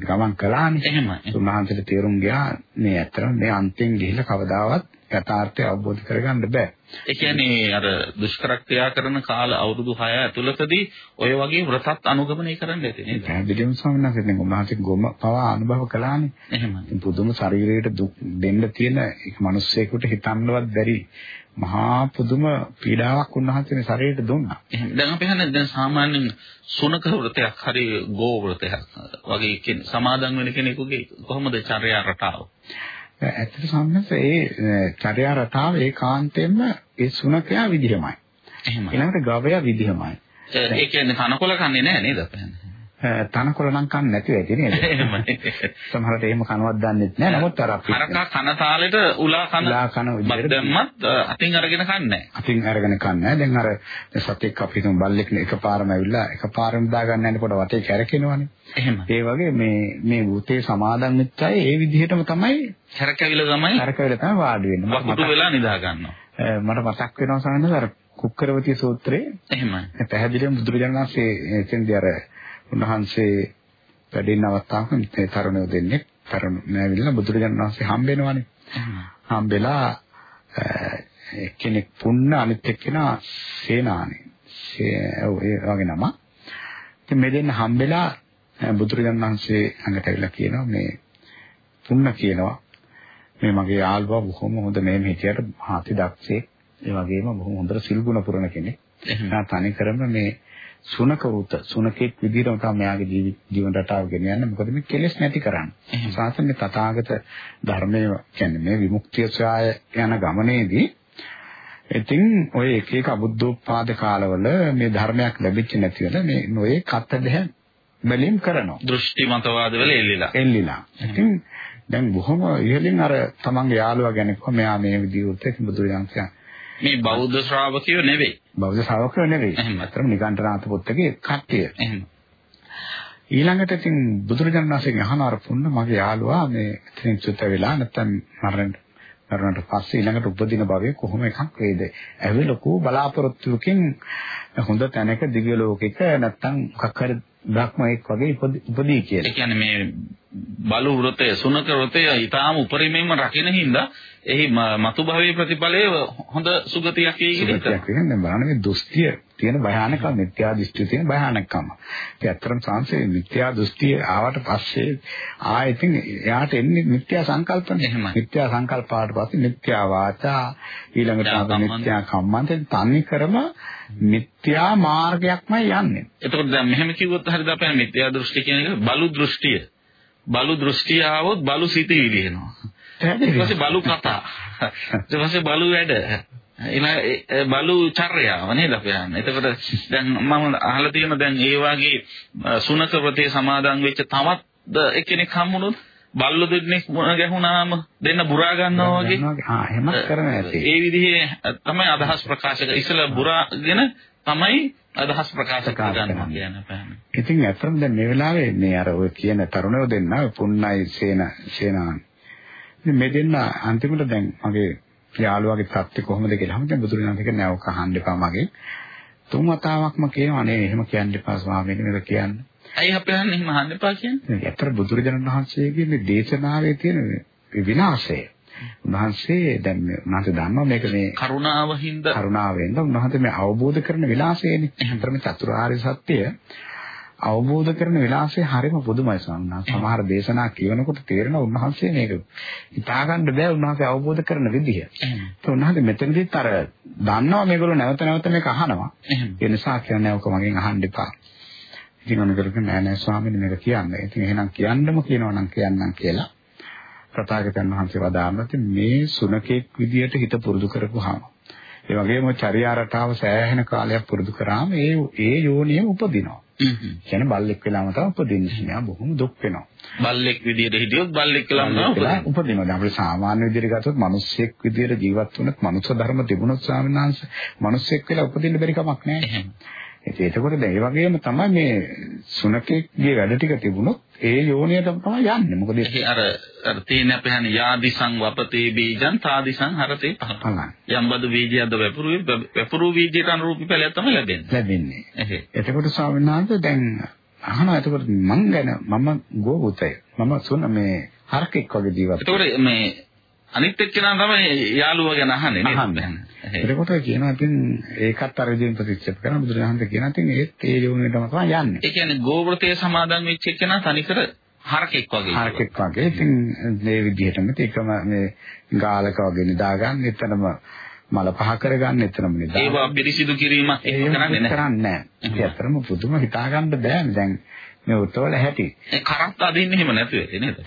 ගමන් කළානේ. එහෙමයි. උන්වහන්සේට තේරුම් ගියා මේ ඇත්තටම මේ අන්තෙන් ගිහිල්ලා කවදාවත් යථාර්ථය අවබෝධ කරගන්න බෑ. ඒ කියන්නේ අර දුෂ්කර ක්‍රියා කරන කාල අවුරුදු 6 ඇතුළතදී ඔය වගේ වෘතත් අනුගමනය කරන්න ඇති නේද? පැහැදිලිවම ස්වාමීන් වහන්සේ දැන් උන්වහන්සේ ගොම පවා අනුභව කළානේ. එහෙමයි. පුදුම ශරීරයට දුක් දෙන්න තියෙන ඒක මිනිස්සෙකුට හිතන්නවත් බැරි මහා පුදුම පීඩාවක් උන්වහන්සේගේ ශරීරයට දුන්නා. දැන් අපි හන්නේ දැන් සාමාන්‍යයෙන් සුනක වෘතයක් හරි ගෝ වෘතයක් වගේ කෙනෙක් සමාදන් වෙන කෙනෙකුගේ කොහොමද චර්යා රටාව? ඇත්තට සම්මත ඒ චර්යා රටාව ඒකාන්තයෙන්ම ඒ සුනකයා විදිහමයි. එහෙමයි. ඊළඟට ගවයා විදිහමයි. ඒ කියන්නේ කනකොල කන්නේ නැහැ නේද? තනකොළ නම් කන්නේ නැතුව ඇති නේද? එහෙමයි. සමහරට එහෙම කනවත් දන්නෙත් නැහැ. නමුත් අර අපි හරකා කන තාලෙට උලා කන උලා කන විදිහට දැම්මත් අතින් අරගෙන කන්නේ නැහැ. අතින් අරගෙන කන්නේ දැන් අර සතෙක් අපි හිතමු බල්ලෙක් එකපාරම ඇවිල්ලා එකපාරම දා ගන්න යනකොට පොඩ වටේ කැරකෙනවනේ. එහෙම. ඒ වගේ මේ මේ භූතේ සමාදන් වෙච්ච අය ඒ විදිහටම තමයි හැරකැවිල තමයි කරකවල තමයි වාඩි වෙන්නේ. මතක්- වෙලා නිදා ගන්නවා. මට මතක් වෙනවා සානද අර කුක්කරවතිය සූත්‍රයේ එහෙමයි. පැහැදිලිවම බුදුරජාණන් වහන්සේ එතෙන්දී අර උන්වහන්සේ වැඩින්න අවස්ථාවක මේ තරුණයෝ දෙන්නේ තරුණ නැවිලා බුදුරජාණන් වහන්සේ හම්බ වෙනවානේ. එහෙමයි. හම්බෙලා එක්කෙනෙක් පුන්න අනිත් එක්කෙනා සේනානේ. ඒ වගේ නම. ඉතින් මේ දෙන්න හම්බෙලා බුදුරජාණන් වහන්සේ ළඟට ඇවිල්ලා කියනවා මේ පුන්න කියනවා මේ මගේ යාළුවා බොහොම හොඳ මේ හිටියට හාති දක්ෂේ ඒ වගේම බොහොම හොඳට සිල් ගුණ පුරන කෙනෙක්. එයා තනි කරම මේ සුනක වෘත සුනකෙක් විදිහටම තමයි ජීවි ජීවන රටාව ගෙන යන්නේ මොකද මේ කෙලෙස් නැති කරන්නේ. සාසනේ තථාගත ධර්මයේ කියන්නේ මේ විමුක්තිය සොයා යන ගමනේදී ඉතින් ඔය එක එක අබුද්ධෝත්පාද කාලවල මේ ධර්මයක් ලැබෙච්ච නැති වෙන මේ නොයේ කත දෙහ බැලීම් කරනවා. දෘෂ්ටි මතවාද වල එල්ලිලා. එල්ලිලා. ඉතින් දැන් බොහොම ඉහළින් අර තමන්ගේ යාළුවා ගැන කොහොම මෙයා මේ විදිහට බුදුරජාණන් මේ බෞද්ධ ශ්‍රාවකයෝ නෙවෙයි. බෞද්ධ ශ්‍රාවකයෝ නෙවෙයි. එහෙම. අතරම නිකාන්තරාත පුත්තගේ කට්ටිය. එහෙම. ඊළඟට ඉතින් බුදුරජාණන් වහන්සේගෙන් අහන අර පුන්න මගේ යාළුවා මේ ඉතින් චුත වෙලා නැත්තම් මරණ මරණට පස්සේ ඊළඟට උපදින භවයේ කොහොම එකක් වේද? ඇවි ලොකු බලාපොරොත්තුකින් හොඳ තැනක දිව්‍ය ලෝකෙක නැත්තම් මොකක් හරි බ්‍රහ්මයෙක් වගේ උපදි- උපදී ඒ කියලා. කියන්නේ මේ බලු වෘතය සුනක වෘතය ඊටාම උපරිමයෙන්ම රකින්න හින්දා එහි මතු භවයේ ප්‍රතිඵලය හොඳ සුගතියක් වේ කියලා සුගතියක් හිතනවා. කියන්නේ බලන්න මේ දෘෂ්ටිය තියෙන භයානකම මිත්‍යා දෘෂ්ටිය තියෙන භයානකම. ඒ ඇත්තටම සංසේ මිත්‍යා දෘෂ්ටිය ආවට පස්සේ ආයෙත් එයාට එන්නේ මිත්‍යා සංකල්පනේ. එහෙමයි. මිත්‍යා සංකල්ප ආවට පස්සේ මිත්‍යා වාචා ඊළඟට මිත්‍යා කම්මන්ත. මිත්‍යා කම්මන්ත තනි කරම මිත්‍යා මාර්ගයක්මයි යන්නේ. එතකොට දැන් මෙහෙම කිව්වොත් හරියද අපේ මිත්‍යා දෘෂ්ටි කියන එක බලු දෘෂ්ටිය. බලු දෘෂ්ටිය ආවොත් බලු සිතිවිලි එනවා. ඊට පස්සේ බලු කතා. ඊට පස්සේ බලු වැඩ. ඊළඟ බලු චර්යාව නේද අපි යන්නේ. එතකොට දැන් මම අහලා තියෙන දැන් ඒ වගේ සුනක වෘතේ සමාදන් වෙච්ච තවත් එක්කෙනෙක් හම්බුනොත් බල්ලු දෙන්නෙක් මුණ ගැහුණාම දෙන්න බුරා ගන්නවා වගේ ආ එහෙමත් කරන ඇති. ඒ විදිහේ තමයි අදහස් ප්‍රකාශ කර ඉස්සලා බුරාගෙන තමයි අදහස් ප්‍රකාශ කරගන්නවා. කියන පෑම. ඉතින් ඇත්තටම දැන් මේ වෙලාවේ මේ අර ඔය කියන තරුණයෝ දෙන්න පුන්නයි සේන සේනාන්. මේ දෙන්න අන්තිමට දැන් මගේ යාළුවාගේ තත්ත්වය කොහොමද කියලා අහම දැන් බුදුරජාණන් වහන්සේ නැව කහන්න එපා මගේ. තුන් වතාවක්ම කියනවා නේ එහෙම කියන්න එපා ස්වාමීනි මේක කියන්න. ඇයි අපි හන්නේ එහෙම අහන්න එපා කියන්නේ? ඇත්තට බුදුරජාණන් වහන්සේගේ මේ දේශනාවේ තියෙන විනාශය. උන්වහන්සේ දැන් මේ උන්වහන්සේ දන්නවා මේක මේ කරුණාව හින්දා කරුණාවෙන්ද උන්වහන්සේ මේ අවබෝධ කරන විලාසයනේ. එහෙනම් මේ චතුරාර්ය සත්‍ය අවබෝධ කරන විලාසය හරිම පුදුමයි වහන්සේ. සමහර දේශනා කියනකොට තේරෙනවා උන්වහන්සේ මේක හිතා ගන්න බෑ උන්වහන්සේ අවබෝධ කරන විදිහ. එහෙම. ඒ උන්වහන්සේ මෙතනදිත් අර දන්නවා මේගොල්ලෝ නැවත නැවත මේක අහනවා. ඒ නිසා කියන්නේ ඔක මගෙන් අහන්න එපා. ඉතින් ඔන්නකරක නෑ නෑ ස්වාමීනි මේක කියන්න. ඉතින් එහෙනම් කියන්නම කියනවා නම් කියන්නම් කියලා. ප්‍රතාගතයන් වහන්සේ වදාළා මේ සුනකෙක් විදියට හිත පුරුදු කරපුවාම ඒ වගේම චර්යා රටාව සෑහෙන කාලයක් පුරුදු කරාම ඒ ඒ යෝනියම උපදිනවා. කියන්නේ බල්ලෙක් වෙලාම තමයි උපදින්නේ. මෙයා බොහොම දුක් වෙනවා. බල්ලෙක් විදියට හිටියොත් බල්ලෙක් කියලා බල්ලෙක් වෙලා නම උපදිනවා. දැන් අපිට සාමාන්‍ය විදිහට ගත්තොත් මිනිස්සෙක් විදිහට ජීවත් වුණත් මනුෂ්‍ය ධර්ම තිබුණොත් ස්වාමීන් වහන්සේ මිනිස්සෙක් වෙලා උපදින්න බැරි කමක් නැහැ. ඉතින් ඒකකොට දැන් ඒ වගේම තමයි මේ සුනකෙක්ගේ වැඩ ටික තිබුණොත් ඒ යෝනියටම තමයි යන්නේ. මොකද ඒක අර අර තේන අපේ හන්නේ යාදිසං වපතේ බීජං තාදිසං හරතේ පහළ. පලන් යම් බදු බීජයක්ද වැපරු වැපරු බීජයට අනුරූපී ඵලයක් තමයි ලැබෙන්නේ. ලැබෙන්නේ. එහේ. එතකොට ස්වාමීන් වහන්සේ දැන් අහනවා එතකොට මං ගැන මම ගෝවුතය. මම සුන මේ හරකෙක් වගේ ජීවත් එතකොට මේ අනිත් එක්කෙනා තමයි යාළුවා ගැන අහන්නේ නේද? එතකොට කියනවා ඉතින් ඒකත් අර විදිහෙන් ප්‍රතික්ෂේප කරන බුදුරජාණන් කියනවා ඉතින් ඒත් ඒ යෝනියටම තමයි යන්නේ. ඒ කියන්නේ ගෝවෘතයේ සමාදන් වෙච්ච එක්කෙනා තනිකර හරකෙක් වගේ. හරකෙක් වගේ ඉතින් මේ විදිහටම ඒකම මේ ගාලක වගේ නිදාගන්න එතනම මල පහ කරගන්න එතරම් නේද? ඒවා පිරිසිදු කිරීමක් එහෙම කරන්නේ නැහැ. කරන්නේ නැහැ. ඒ අතරම පුදුම හිතාගන්න බෑනේ දැන් මේ උත්වල හැටි. ඒ කරත් අදින්න [LAUGHS] එහෙම නැතුව ඇති නේද?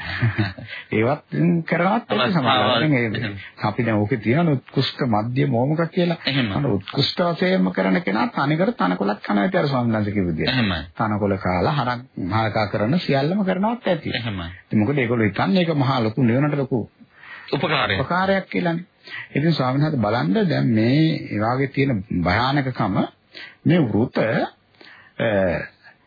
ඒවත් කරවත් සමාජයෙන් අපි දැන් ඕකේ තියෙන උත්කෘෂ්ඨ මධ්‍ය මොමක කියලා. අන්න උත්කෘෂ්ඨ වශයෙන්ම කරන කෙනා තනිකර තනකොලක් කනවා විතර ස්වාමීන් වහන්සේ කිව්ව විදියට. තනකොල කාලා හරක් මහලකා කරන සියල්ලම කරනවත් ඇති. එහෙමයි. මොකද ඒගොල්ලෝ හිතන්නේ ඒක මහා ලොකු නිවනට ලොකු උපකාරයක්. උපකාරයක් කියලානේ. ඉතින් ස්වාමීන් වහන්සේ බලන්න දැන් මේ වාගේ තියෙන භයානකකම මේ වෘත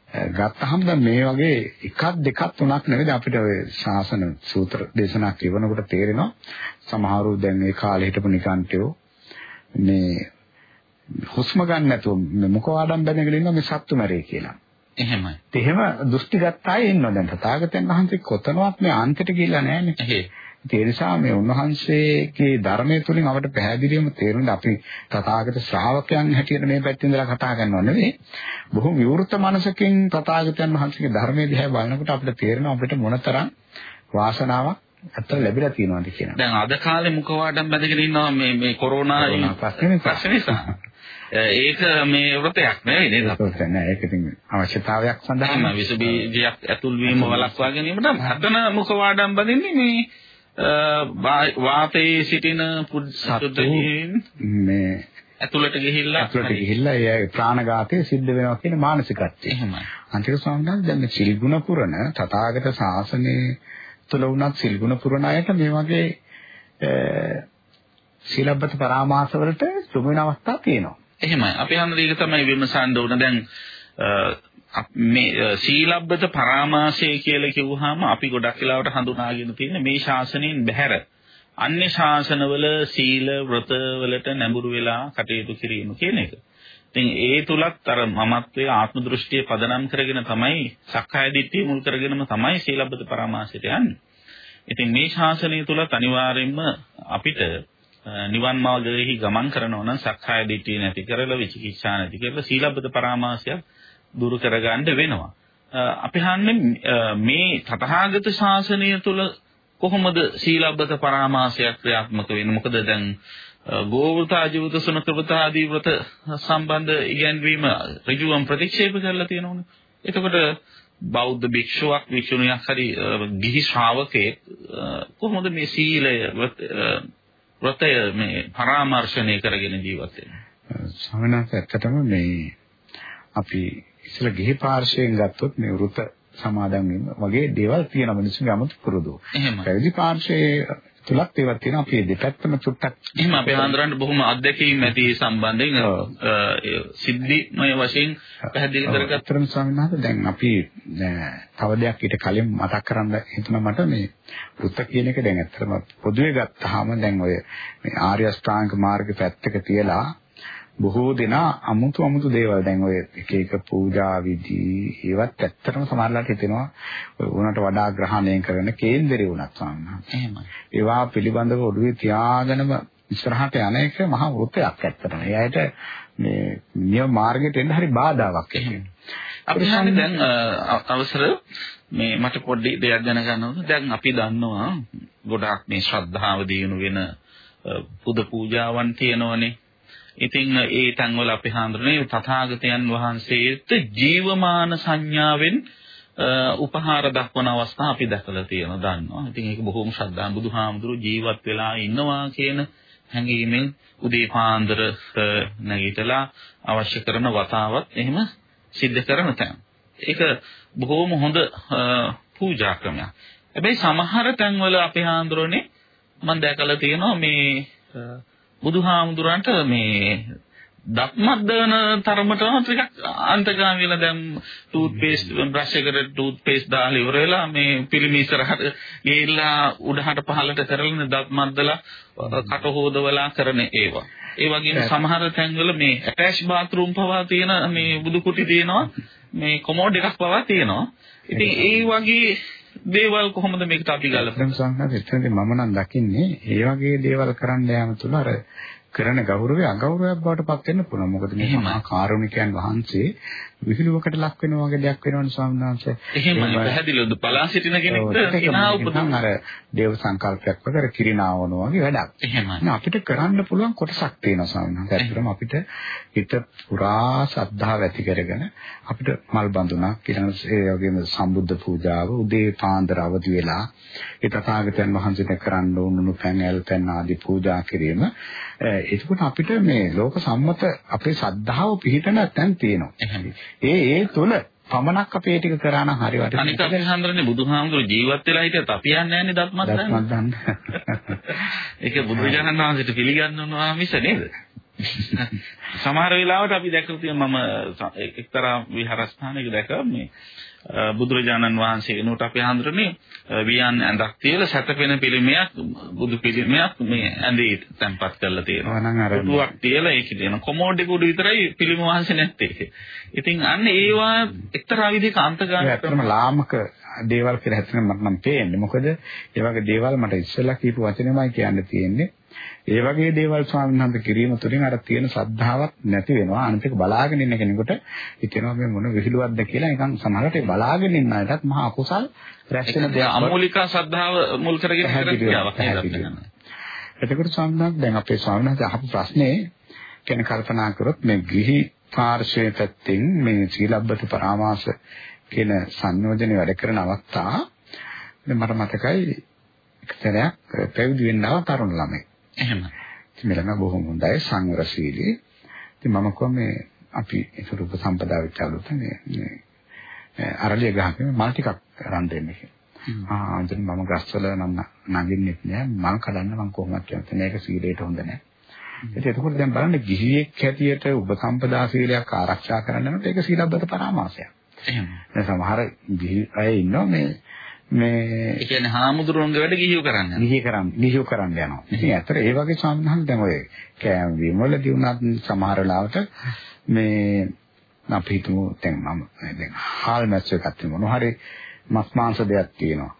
ගත්තහම දැන් මේ වගේ එකක් දෙකක් තුනක් නෙවෙයි අපිට ඔය ශාසන සූත්‍ර දේශනා කියවනකොට තේරෙනවා සමහරව දැන් මේ කාලේ හිටපු නිකාන්තයෝ මේ හුස්ම ගන්න නැතුව මොකවාඩම් බැනගෙන ඉන්න මේ සත්තු මැරේ කියලා. එහෙමයි. එහෙම දෘෂ්ටිගත අය ඉන්නවා දැන් තථාගතයන් වහන්සේ කොතනවත් මේ අන්තිට ගිහිල්ලා නැහැනේ. ඒ නිසා මේ උන්වහන්සේගේ ධර්මයේ තුලින් අපට පැහැදිලිවම තේරුණා අපි තථාගත ශ්‍රාවකයන් හැටියට මේ පැත්තෙන් ඉඳලා කතා කරනව නෙවෙයි. බොහෝ විවෘත මනසකින් තථාගතයන් වහන්සේගේ ධර්මයේ දිහා බලනකොට අපිට තේරෙනවා අපිට මොනතරම් වාසනාවක් අත්ත ලැබිලා තියෙනවද කියන. දැන් අද කාලේ මුඛවාඩම් බැඳගෙන ඉන්නවා මේ මේ කොරෝනා ප්‍රශ්නේ නිසා. ඒක මේ වෘතයක් නෙවෙයි නේද? ඒක නෑ ඒක ඉතින් අවශ්‍යතාවයක් සඳහා විස බීජයක් ඇතුල් වීම වළක්වා ගැනීමට හතන මුඛවාඩම් බඳින්නේ මේ වාතයේ සිටින පුද්සතුන් මේ ඇතුළට ගිහිල්ලා ඇතුළට ගිහිල්ලා ඒ ප්‍රාණඝාතය සිද්ධ වෙනවා කියන මානසිකත්වය. එහෙමයි. අන්තිම ස්වාමීන් දැන් මේ සිල්ගුණ පුරන තථාගත ශාසනයේ තුල වුණත් සිල්ගුණ පුරන අයට මේ වගේ සීලබ්බත පරාමාස වලට සුමු වෙන අවස්ථා තියෙනවා. එහෙමයි. අපි හන්ද ඒක තමයි විමසන්න ඕන. දැන් මේ සීලබ්බත පරාමාසය කියලා කිව්වහම අපි ගොඩක් වෙලාවට හඳුනාගෙන තියෙන මේ ශාසනයෙන් බැහැර අන්‍ය ශාසනවල සීල ව්‍රත වලට නැඹුරු වෙලා කටයුතු කිරීම කියන එක. ඉතින් ඒ තුලත් අර මමත්වයේ ආත්ම දෘෂ්ටිය පදනම් කරගෙන තමයි සක්කාය දිට්ඨිය මුල් කරගෙනම තමයි සීලබ්බත පරාමාසයට යන්නේ. ඉතින් මේ ශාසනය තුලත් අනිවාර්යයෙන්ම අපිට නිවන් මාර්ගයේ ගමන් කරනවා නම් සක්කාය දිට්ඨිය නැති කරලා විචිකිච්ඡා නැති කරලා සීලබ්බත පරාමාසයක් දුරු කරගන්න වෙනවා. අපි හන්නේ මේ තථාගත ශාසනය තුළ කොහොමද සීලබ්බත පරාමාසයක් ක්‍රියාත්මක වෙන්නේ? මොකද දැන් ගෝවෘතා ජීවිත සුනකෘත ආදී වෘත සම්බන්ධ ඉගැන්වීම ඍජුවම් ප්‍රතික්ෂේප කරලා තියෙනවනේ. එතකොට බෞද්ධ භික්ෂුවක් භික්ෂුණියක් හරි ගිහි ශ්‍රාවකයෙක් කොහොමද මේ සීලය වෘතය මේ පරාමර්ශණය කරගෙන ජීවත් වෙන්නේ? ස්වාමීන් වහන්සේ ඇත්තටම මේ අපි ඉස්සෙල්ලා ගිහි පාර්ශවයෙන් ගත්තොත් මේ වෘත සමාදන් වීම වගේ දේවල් තියෙන මිනිස්සුන්ගේ 아무තු පුරුදු. පැවිදි පාර්ශවයේ තුලත් ඒවා තියෙනවා අපි දෙපැත්තම චුට්ටක්. එහෙම අපේ ආන්දරන්ට බොහොම අත්දැකීම් ඇති සම්බන්ධයෙන් සිද්ධිමය වශයෙන් පැහැදිලි කරගත්තා. අතරම ස්වාමීන් වහන්සේ දැන් අපි තව දෙයක් ඊට කලින් මතක් කරන්න හිතුණා මට මේ වෘත කියන එක දැන් ඇත්තටම පොදුවේ ගත්තාම දැන් ඔය මේ ආර්ය අෂ්ටාංග මාර්ග පැත්තක තියලා බොහෝ දෙනා අමුතු අමුතු දේවල් දැන් ඔය එක එක පූජා විදි ඒවත් ඇත්තටම සමහරලාට හිතෙනවා උනට වඩා ග්‍රහණය කරන කේන්දරේ වුණත් සම්මා. එහෙමයි. ඒවා පිළිබඳව ඔළුවේ තියාගෙනම ඉස්සරහට යන එක මහා වෘතයක් ඇත්තටම. එයාට මේ නියම මාර්ගයට එන්න හරි බාධාවක් ඒක. අපි හන්නේ දැන් අවසර මේ මට පොඩි දෙයක් දැනගන්න ඕන. දැන් අපි දන්නවා ගොඩාක් මේ ශ්‍රද්ධාව දිනු වෙන පුද පූජාවන් තියෙනවනේ. ඉතින් ඒ තැන්වල අපි හඳුනන්නේ තථාගතයන් වහන්සේට ජීවමාන සංඥාවෙන් උපහාර දක්වන අවස්ථා අපි දැකලා තියෙනවා දන්නවා. ඉතින් ඒක බොහොම ශ්‍රද්ධා බුදුහාමුදුරු ජීවත් වෙලා ඉන්නවා කියන හැඟීමෙන් උදේ පාන්දර නැගිටලා අවශ්‍ය කරන වතාවත් එහෙම සිද්ධ කරන තැන. ඒක බොහොම හොඳ පූජා ක්‍රමයක්. හැබැයි සමහර තැන්වල අපි හාමුදුරනේ මම දැකලා තියෙනවා මේ බුදුහාමුදුරන්ට මේ දත්මත් දන තරමටම ටිකක් අන්තගාමී වෙලා දැන් ටූත් පේස්ට් බ්‍රෂ් එකට ටූත් පේස්ට් දාලා ඉවර වෙලා මේ පිළිමි ඉස්සරහට ගිහිල්ලා උඩහට පහළට කරලා දත්මත් දලා කට හොදවලා කරන ඒවා. ඒ වගේම සමහර තැන්වල මේ ඇටච් බාත්රූම් පවා තියෙන මේ බුදු කුටි තියෙනවා මේ කොමෝඩ් එකක් පවා තියෙනවා. ඉතින් ඒ වගේ දේවල් කොහොමද මේකට අපි ගලපන්නේ? සංඝාත එතනදී මම නම් දකින්නේ ඒ වගේ දේවල් කරන්න යාම තුල අර කරන ගෞරවය අගෞරවයක් බවට පත් වෙන්න පුළුවන්. මොකද මේ මහා කාරුණිකයන් වහන්සේ විහිළුවකට ලක් වෙනවා වගේ දෙයක් වෙනවනේ ස්වාමීන් වහන්සේ. එහෙමයි පැහැදිලිවද බලා සිටින කෙනෙක්ට හිනා උපදින අර දේව සංකල්පයක් වගේ කිරිනාවනවා වගේ වැඩක්. එහෙමයි. අපිට කරන්න පුළුවන් කොටසක් තියෙනවා ස්වාමීන් වහන්සේ. ඇත්තටම අපිට හිත පුරා ශ්‍රද්ධාව ඇති කරගෙන අපිට මල් බඳුනක් ඊළඟ ඒ වගේම සම්බුද්ධ පූජාව උදේ පාන්දර අවදි වෙලා ඒ තථාගතයන් වහන්සේට කරන්න ඕනුණු පැන් ඇල් පැන් ආදී පූජා කිරීම එතකොට අපිට මේ ලෝක සම්මත අපේ ශ්‍රද්ධාව පිහිටන තැන් තියෙනවා. ඒ ඒ තුල පමණක් අපි ටික කරා නම් හරි වටිනවා. අනික අපි හන්දරනේ බුදුහාමුදුරු ජීවත් වෙලා හිටියත් අපි යන්නේ නැහැ දත්මත් දත්මත් දන්න. ඒක බුදුරජාණන් වහන්සේට පිළිගන්නවා මිස නේද? සමහර වෙලාවට අපි දැකලා තියෙන මම එක්තරා විහාරස්ථානයක දැක මේ බුදුරජාණන් වහන්සේ කෙනෙකුට අපි හඳුරන්නේ වියන් ඇඳක් තියලා සැතපෙන පිළිමයක් බුදු පිළිමයක් මේ ඇඳේ තැන්පත් කරලා තියෙනවා. නම් අර පුටුවක් තියලා ඒක තියෙන කොමෝඩ් එක උඩ විතරයි පිළිම වහන්සේ නැත්තේ. ඉතින් අන්න ඒවා එක්තරා විදිහක අන්තගාමී ඇත්තටම ලාමක දේවල් කියලා හිතන මට නම් පේන්නේ. මොකද ඒ වගේ දේවල් මට ඉස්සෙල්ලා කියපු වචනේමයි කියන්න තියෙන්නේ. ඒ වගේ දේවල් ස්වාමීන් වහන්සේ කිරීම තුළින් අර තියෙන ශ්‍රද්ධාවක් නැති වෙනවා. අනිත් එක බලාගෙන ඉන්න කෙනෙකුට හිතෙනවා මේ මොන විහිළුවක්ද කියලා නිකන් සමහරට බලාගෙන ඉන්න අයටත් මහා අකුසල් රැස් වෙන දෙයක්. අමූලික ශ්‍රද්ධාව මුල් කරගෙන කරන ක්‍රියාවක් එතකොට ස්වාමීන් දැන් අපේ ස්වාමීන් වහන්සේ අහපු ප්‍රශ්නේ ගැන කල්පනා කරොත් මේ ගිහි පාර්ශ්වයේ පැත්තෙන් මේ සීලබ්බත පරාමාස කියන සංයෝජනේ වැඩ කරන අවස්ථා මට මතකයි එක්තරයක් පැවිදි වෙන්නව තරුණ ළමයි. එහෙම. ඉතින් මෙලම බොහොම හොඳයි සංවරශීලී. ඉතින් මම කිව්වා මේ අපි ඒක රූප සම්පදා විචාරුත් මේ මේ අරලිය ගහගෙන මල් ටිකක් අරන් දෙන්න කියලා. ආ අන්තිම මම ගස්වල නම් නගින්නෙත් නෑ මල් කඩන්න මම කොහොමද කියන්නේ මේක සීලයට හොඳ නෑ. ඉතින් එතකොට දැන් බලන්න ගිහියෙක් හැටියට ඔබ සම්පදා සීලයක් ආරක්ෂා කරන්න නම් ඒක සීලබ්බත පරාමාසයක්. එහෙම. දැන් සමහර ගිහි අය ඉන්නවා මේ මේ ඒ කියන්නේ හාමුදුරුවන්ගේ වැඩ ගිහියෝ කරන්නේ. ගිහි කරන් ගිහියෝ කරන්න යනවා. ඉතින් ඇත්තට ඒ වගේ සම්හන් දැන් ඔය කෑම බීම වලදී උනත් සමහර වෙලාවට මේ අපි හිතමු දැන් මම දැන් හාල් මැස් එකක් තියෙනවා. මොන හරි මස් මාංශ දෙයක් තියෙනවා.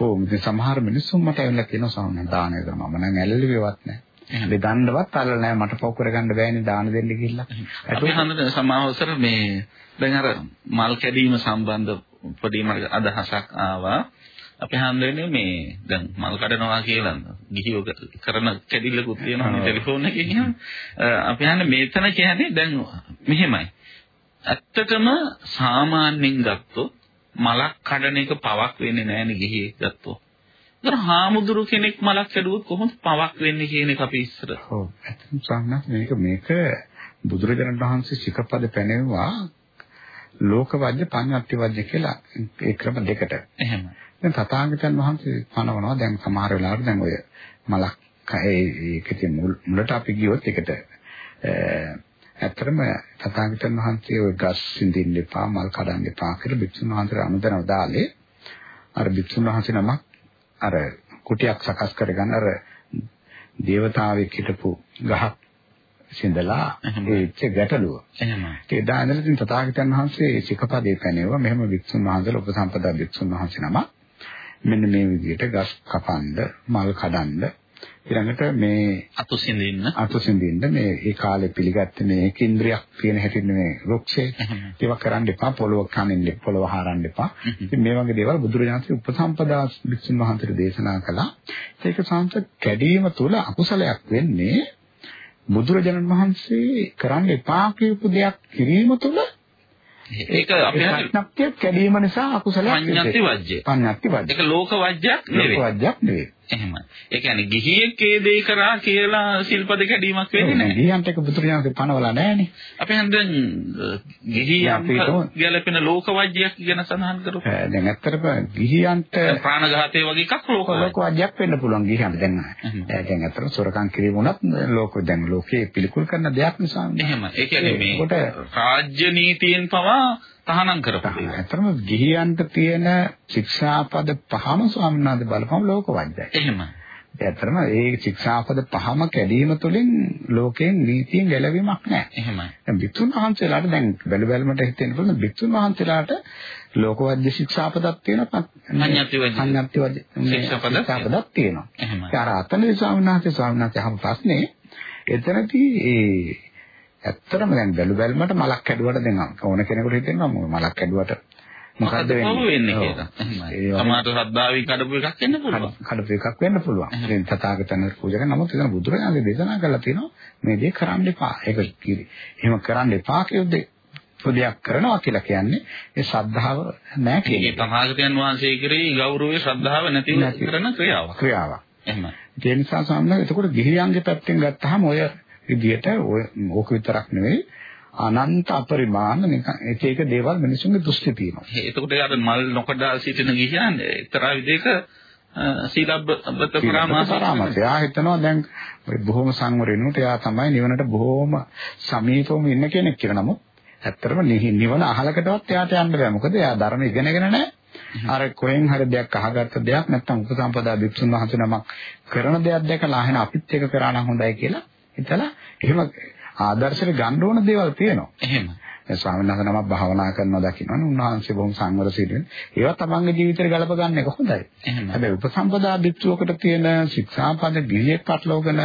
ඕ ඉතින් සමහර මිනිස්සුන් මට ඇවිල්ලා කියනවා සාමාන්‍ය දානය කරනවා. මම නම් ඇලෙලිවෙවත් නැහැ. එහෙනම් දෙදන්නවත් අල්ල නැහැ මට පව කරගන්න බෑනේ දාන දෙන්න ගිහිල්ලා. අපි හඳුන සමාවසර මේ දැන් අර මල් කැඩීම සම්බන්ධ පොඩි අදහසක් ආවා. අපි හඳුනන්නේ මේ දැන් මල් කඩනවා කියලා ගිහියෝ කරන කැඩිල්ලකුත් තියෙනවා ටෙලිෆෝන් එකේ එහෙනම් අපි හන්නේ මෙතන කියන්නේ දැන් මෙහෙමයි. ඇත්තටම සාමාන්‍යයෙන් ගත්තොත් මලක් කඩන එක පවක් වෙන්නේ නැහැ නේ ගිහියෙක් ගත්තොත්. ඒතර හාමුදුරු කෙනෙක් මලක් කැඩුවොත් කොහොමද පවක් වෙන්නේ කියන එක අපි ඉස්සර. ඔව්. ඇත්තටම සම්මත මේක මේක බුදුරජාණන් වහන්සේ ශිකපද පැනෙවුවා ලෝකවජ්‍ය පඤ්ඤාත්ති වජ්‍ය කියලා ඒ ක්‍රම දෙකට. එහෙම. දැන් තථාගතයන් වහන්සේ පනවනවා දැන් සමහර වෙලාවට දැන් ඔය මලක් ඒකේ මුලට අපි ගියොත් ඒකට ඇත්තටම තථාගතයන් වහන්සේ ඔය ගස් සිඳින්න එපා මල් කඩන්න එපා කියලා භික්ෂුන් වහන්සේ අනුදැනව දාලේ අර භික්ෂුන් වහන්සේ නමක් අර කුටියක් සකස් කරගන්න අර දේවතාවෙක් හිටපු ගහක් සිඳලා ඒච්ච ගැටලුව. එහෙමයි. ඒ දා ඉඳලා ඉතින් තථාගතයන් වහන්සේ සිකපදේ පැනෙවුවා. මෙහෙම වික්ෂුන් වහන්සේලා උපසම්පදා වික්ෂුන් වහන්සේ නම මෙන්න මේ විදිහට ගස් කපන්න, මල් කඩන්න ඊළඟට මේ අතු සිඳින්න අතු සිඳින්න මේ ඒ කාලේ පිළිගත්තේ මේ ඒකේන්ද්‍රයක් තියෙන හැටි මේ රුක්ෂේ ඒවා කරන්න එපා පොළොව කනින්න පොළොව හරන්න එපා ඉතින් මේ වගේ දේවල් බුදුරජාණන්සේ උපසම්පදා වික්ෂුන් වහන්සේට දේශනා කළා ඒක සාංශ කැඩීම තුළ අකුසලයක් වෙන්නේ බුදුරජාණන් වහන්සේ කරන්න එපා කියපු දෙයක් කිරීම තුළ ඒක අපි ප්‍රඥප්තිය කැඩීම නිසා අකුසලයක් පඤ්ඤාති වජ්ජය. පඤ්ඤාති වජ්ජය. ඒක ලෝක වජ්ජයක් නෙවෙයි. ලෝක වජ්ජයක් නෙවෙයි. එහෙමයි. ඒ කියන්නේ ගිහියෙක් ඒ දේ කරා කියලා සිල්පද කැඩීමක් වෙන්නේ නැහැ. ගිහියන්ට ඒක බුදුරජාණන්සේ පනවලා නැහනේ. අපි හන්දෙන් ගිහියන් ගැලපෙන ලෝක වජ්ජයක් ගැන සඳහන් කරමු. දැන් ඇත්තටම ගිහියන්ට ප්‍රාණඝාතය වගේ එකක් ලෝක ලෝක වජ්ජයක් වෙන්න පුළුවන් ගිහියන්ට දැන්. දැන් ඇත්තටම සොරකම් කිරීම උනත් ලෝක දැන් ලෝකේ පිළිකුල් කරන දෙයක් නිසා. එහෙමයි. ඒ කියන්නේ මේ රාජ්‍ය නීතියෙන් පවා තහනම් කරපු දේ. ඇත්තටම ගිහියන්ට තියෙන ශික්ෂාපද පහම ස්වාමීන් වහන්සේ බලපම ලෝක වජ්ජයි. එහෙමයි. ඇත්තටම ඒ ශික්ෂාපද පහම කැඩීම තුළින් ලෝකයෙන් නීතියෙන් ගැලවීමක් නැහැ. එහෙමයි. දැන් බිතුන් වහන්සේලාට දැන් බැලු බැලමට හිතෙන්න පුළුවන් බිතුන් වහන්සේලාට ලෝකවද්‍ය ශික්ෂාපදක් තියෙනවා. වජ්ජ ශික්ෂාපදක් තියෙනවා. එහෙමයි. අර අතනේ ස්වාමීන් වහන්සේ ස්වාමීන් වහන්සේ අහපු ප්‍රශ්නේ එතනදී ඒ ඇත්තටම දැන් බැලු බැලමට මලක් කැඩුවට දැන් ඕන කෙනෙකුට හිතෙනවා මලක් කැඩුවට මොකද වෙන්නේ කියලා. සමහර ශ්‍රද්ධාවෙන් කඩපු එකක් වෙන්න පුළුවන්. කඩපු එකක් වෙන්න පුළුවන්. ඉතින් තථාගතයන් පූජා කරන නමුත් එතන බුදුරජාණන් දේශනා කරලා තියෙනවා මේ දේ කරන්න එපා. ඒක කිරි. එහෙම කරන්න එපා කියොත් දෙයක් කරනවා කියලා කියන්නේ ඒ ශ්‍රද්ධාව නැහැ කියන එක. තථාගතයන් වහන්සේ කෙරෙහි ගෞරවයේ ශ්‍රද්ධාව නැති කරන ක්‍රියාවක්. ක්‍රියාවක්. එහෙමයි. ඒ නිසා සාමාන්‍යයෙන් එතකොට ගිහියන්ගේ පැත්තෙන් ගත්තාම ඔය විදියට ඕක විතරක් නෙවෙයි අනන්ත අපරිමාණ නිකන් එක එක දේවල් මිනිසුන්ගේ දෘෂ්ටි තියෙනවා. එතකොට යාර මල් නොකඩා සිටින ගිහියන් එක්තරා විදිහක සීලබ්බත පරාමාසය. එයා හිතනවා දැන් බොහොම සංවරිනුට එයා තමයි නිවනට බොහොම සමීපවම ඉන්න කෙනෙක් කියලා. නමුත් ඇත්තටම නිවන අහලකටවත් එයාට යන්න බෑ. මොකද එයා ධර්ම ඉගෙනගෙන නැහැ. අර කොහෙන් හරි දෙයක් අහගත්ත දෙයක් නැත්නම් උපසම්පදා භික්ෂුන් වහන්සේ නමක් කරන දෙයක් දැකලා අහන අපිත් එක කරා නම් හොඳයි කියලා හිතලා එහෙම ආදර්ශයට ගන්න ඕන දේවල් තියෙනවා. එහෙම. දැන් ස්වාමීන් වහන්සේ නමක් භාවනා කරනවා දකින්නවනේ උන්වහන්සේ බොහොම සංවර සිටින. ඒවා තමන්ගේ ජීවිතේට ගලප ගන්න එක හොඳයි. හැබැයි උපසම්පදා භික්ෂුවකට තියෙන ශික්ෂාපද ගිහියෙක් පටලවගෙන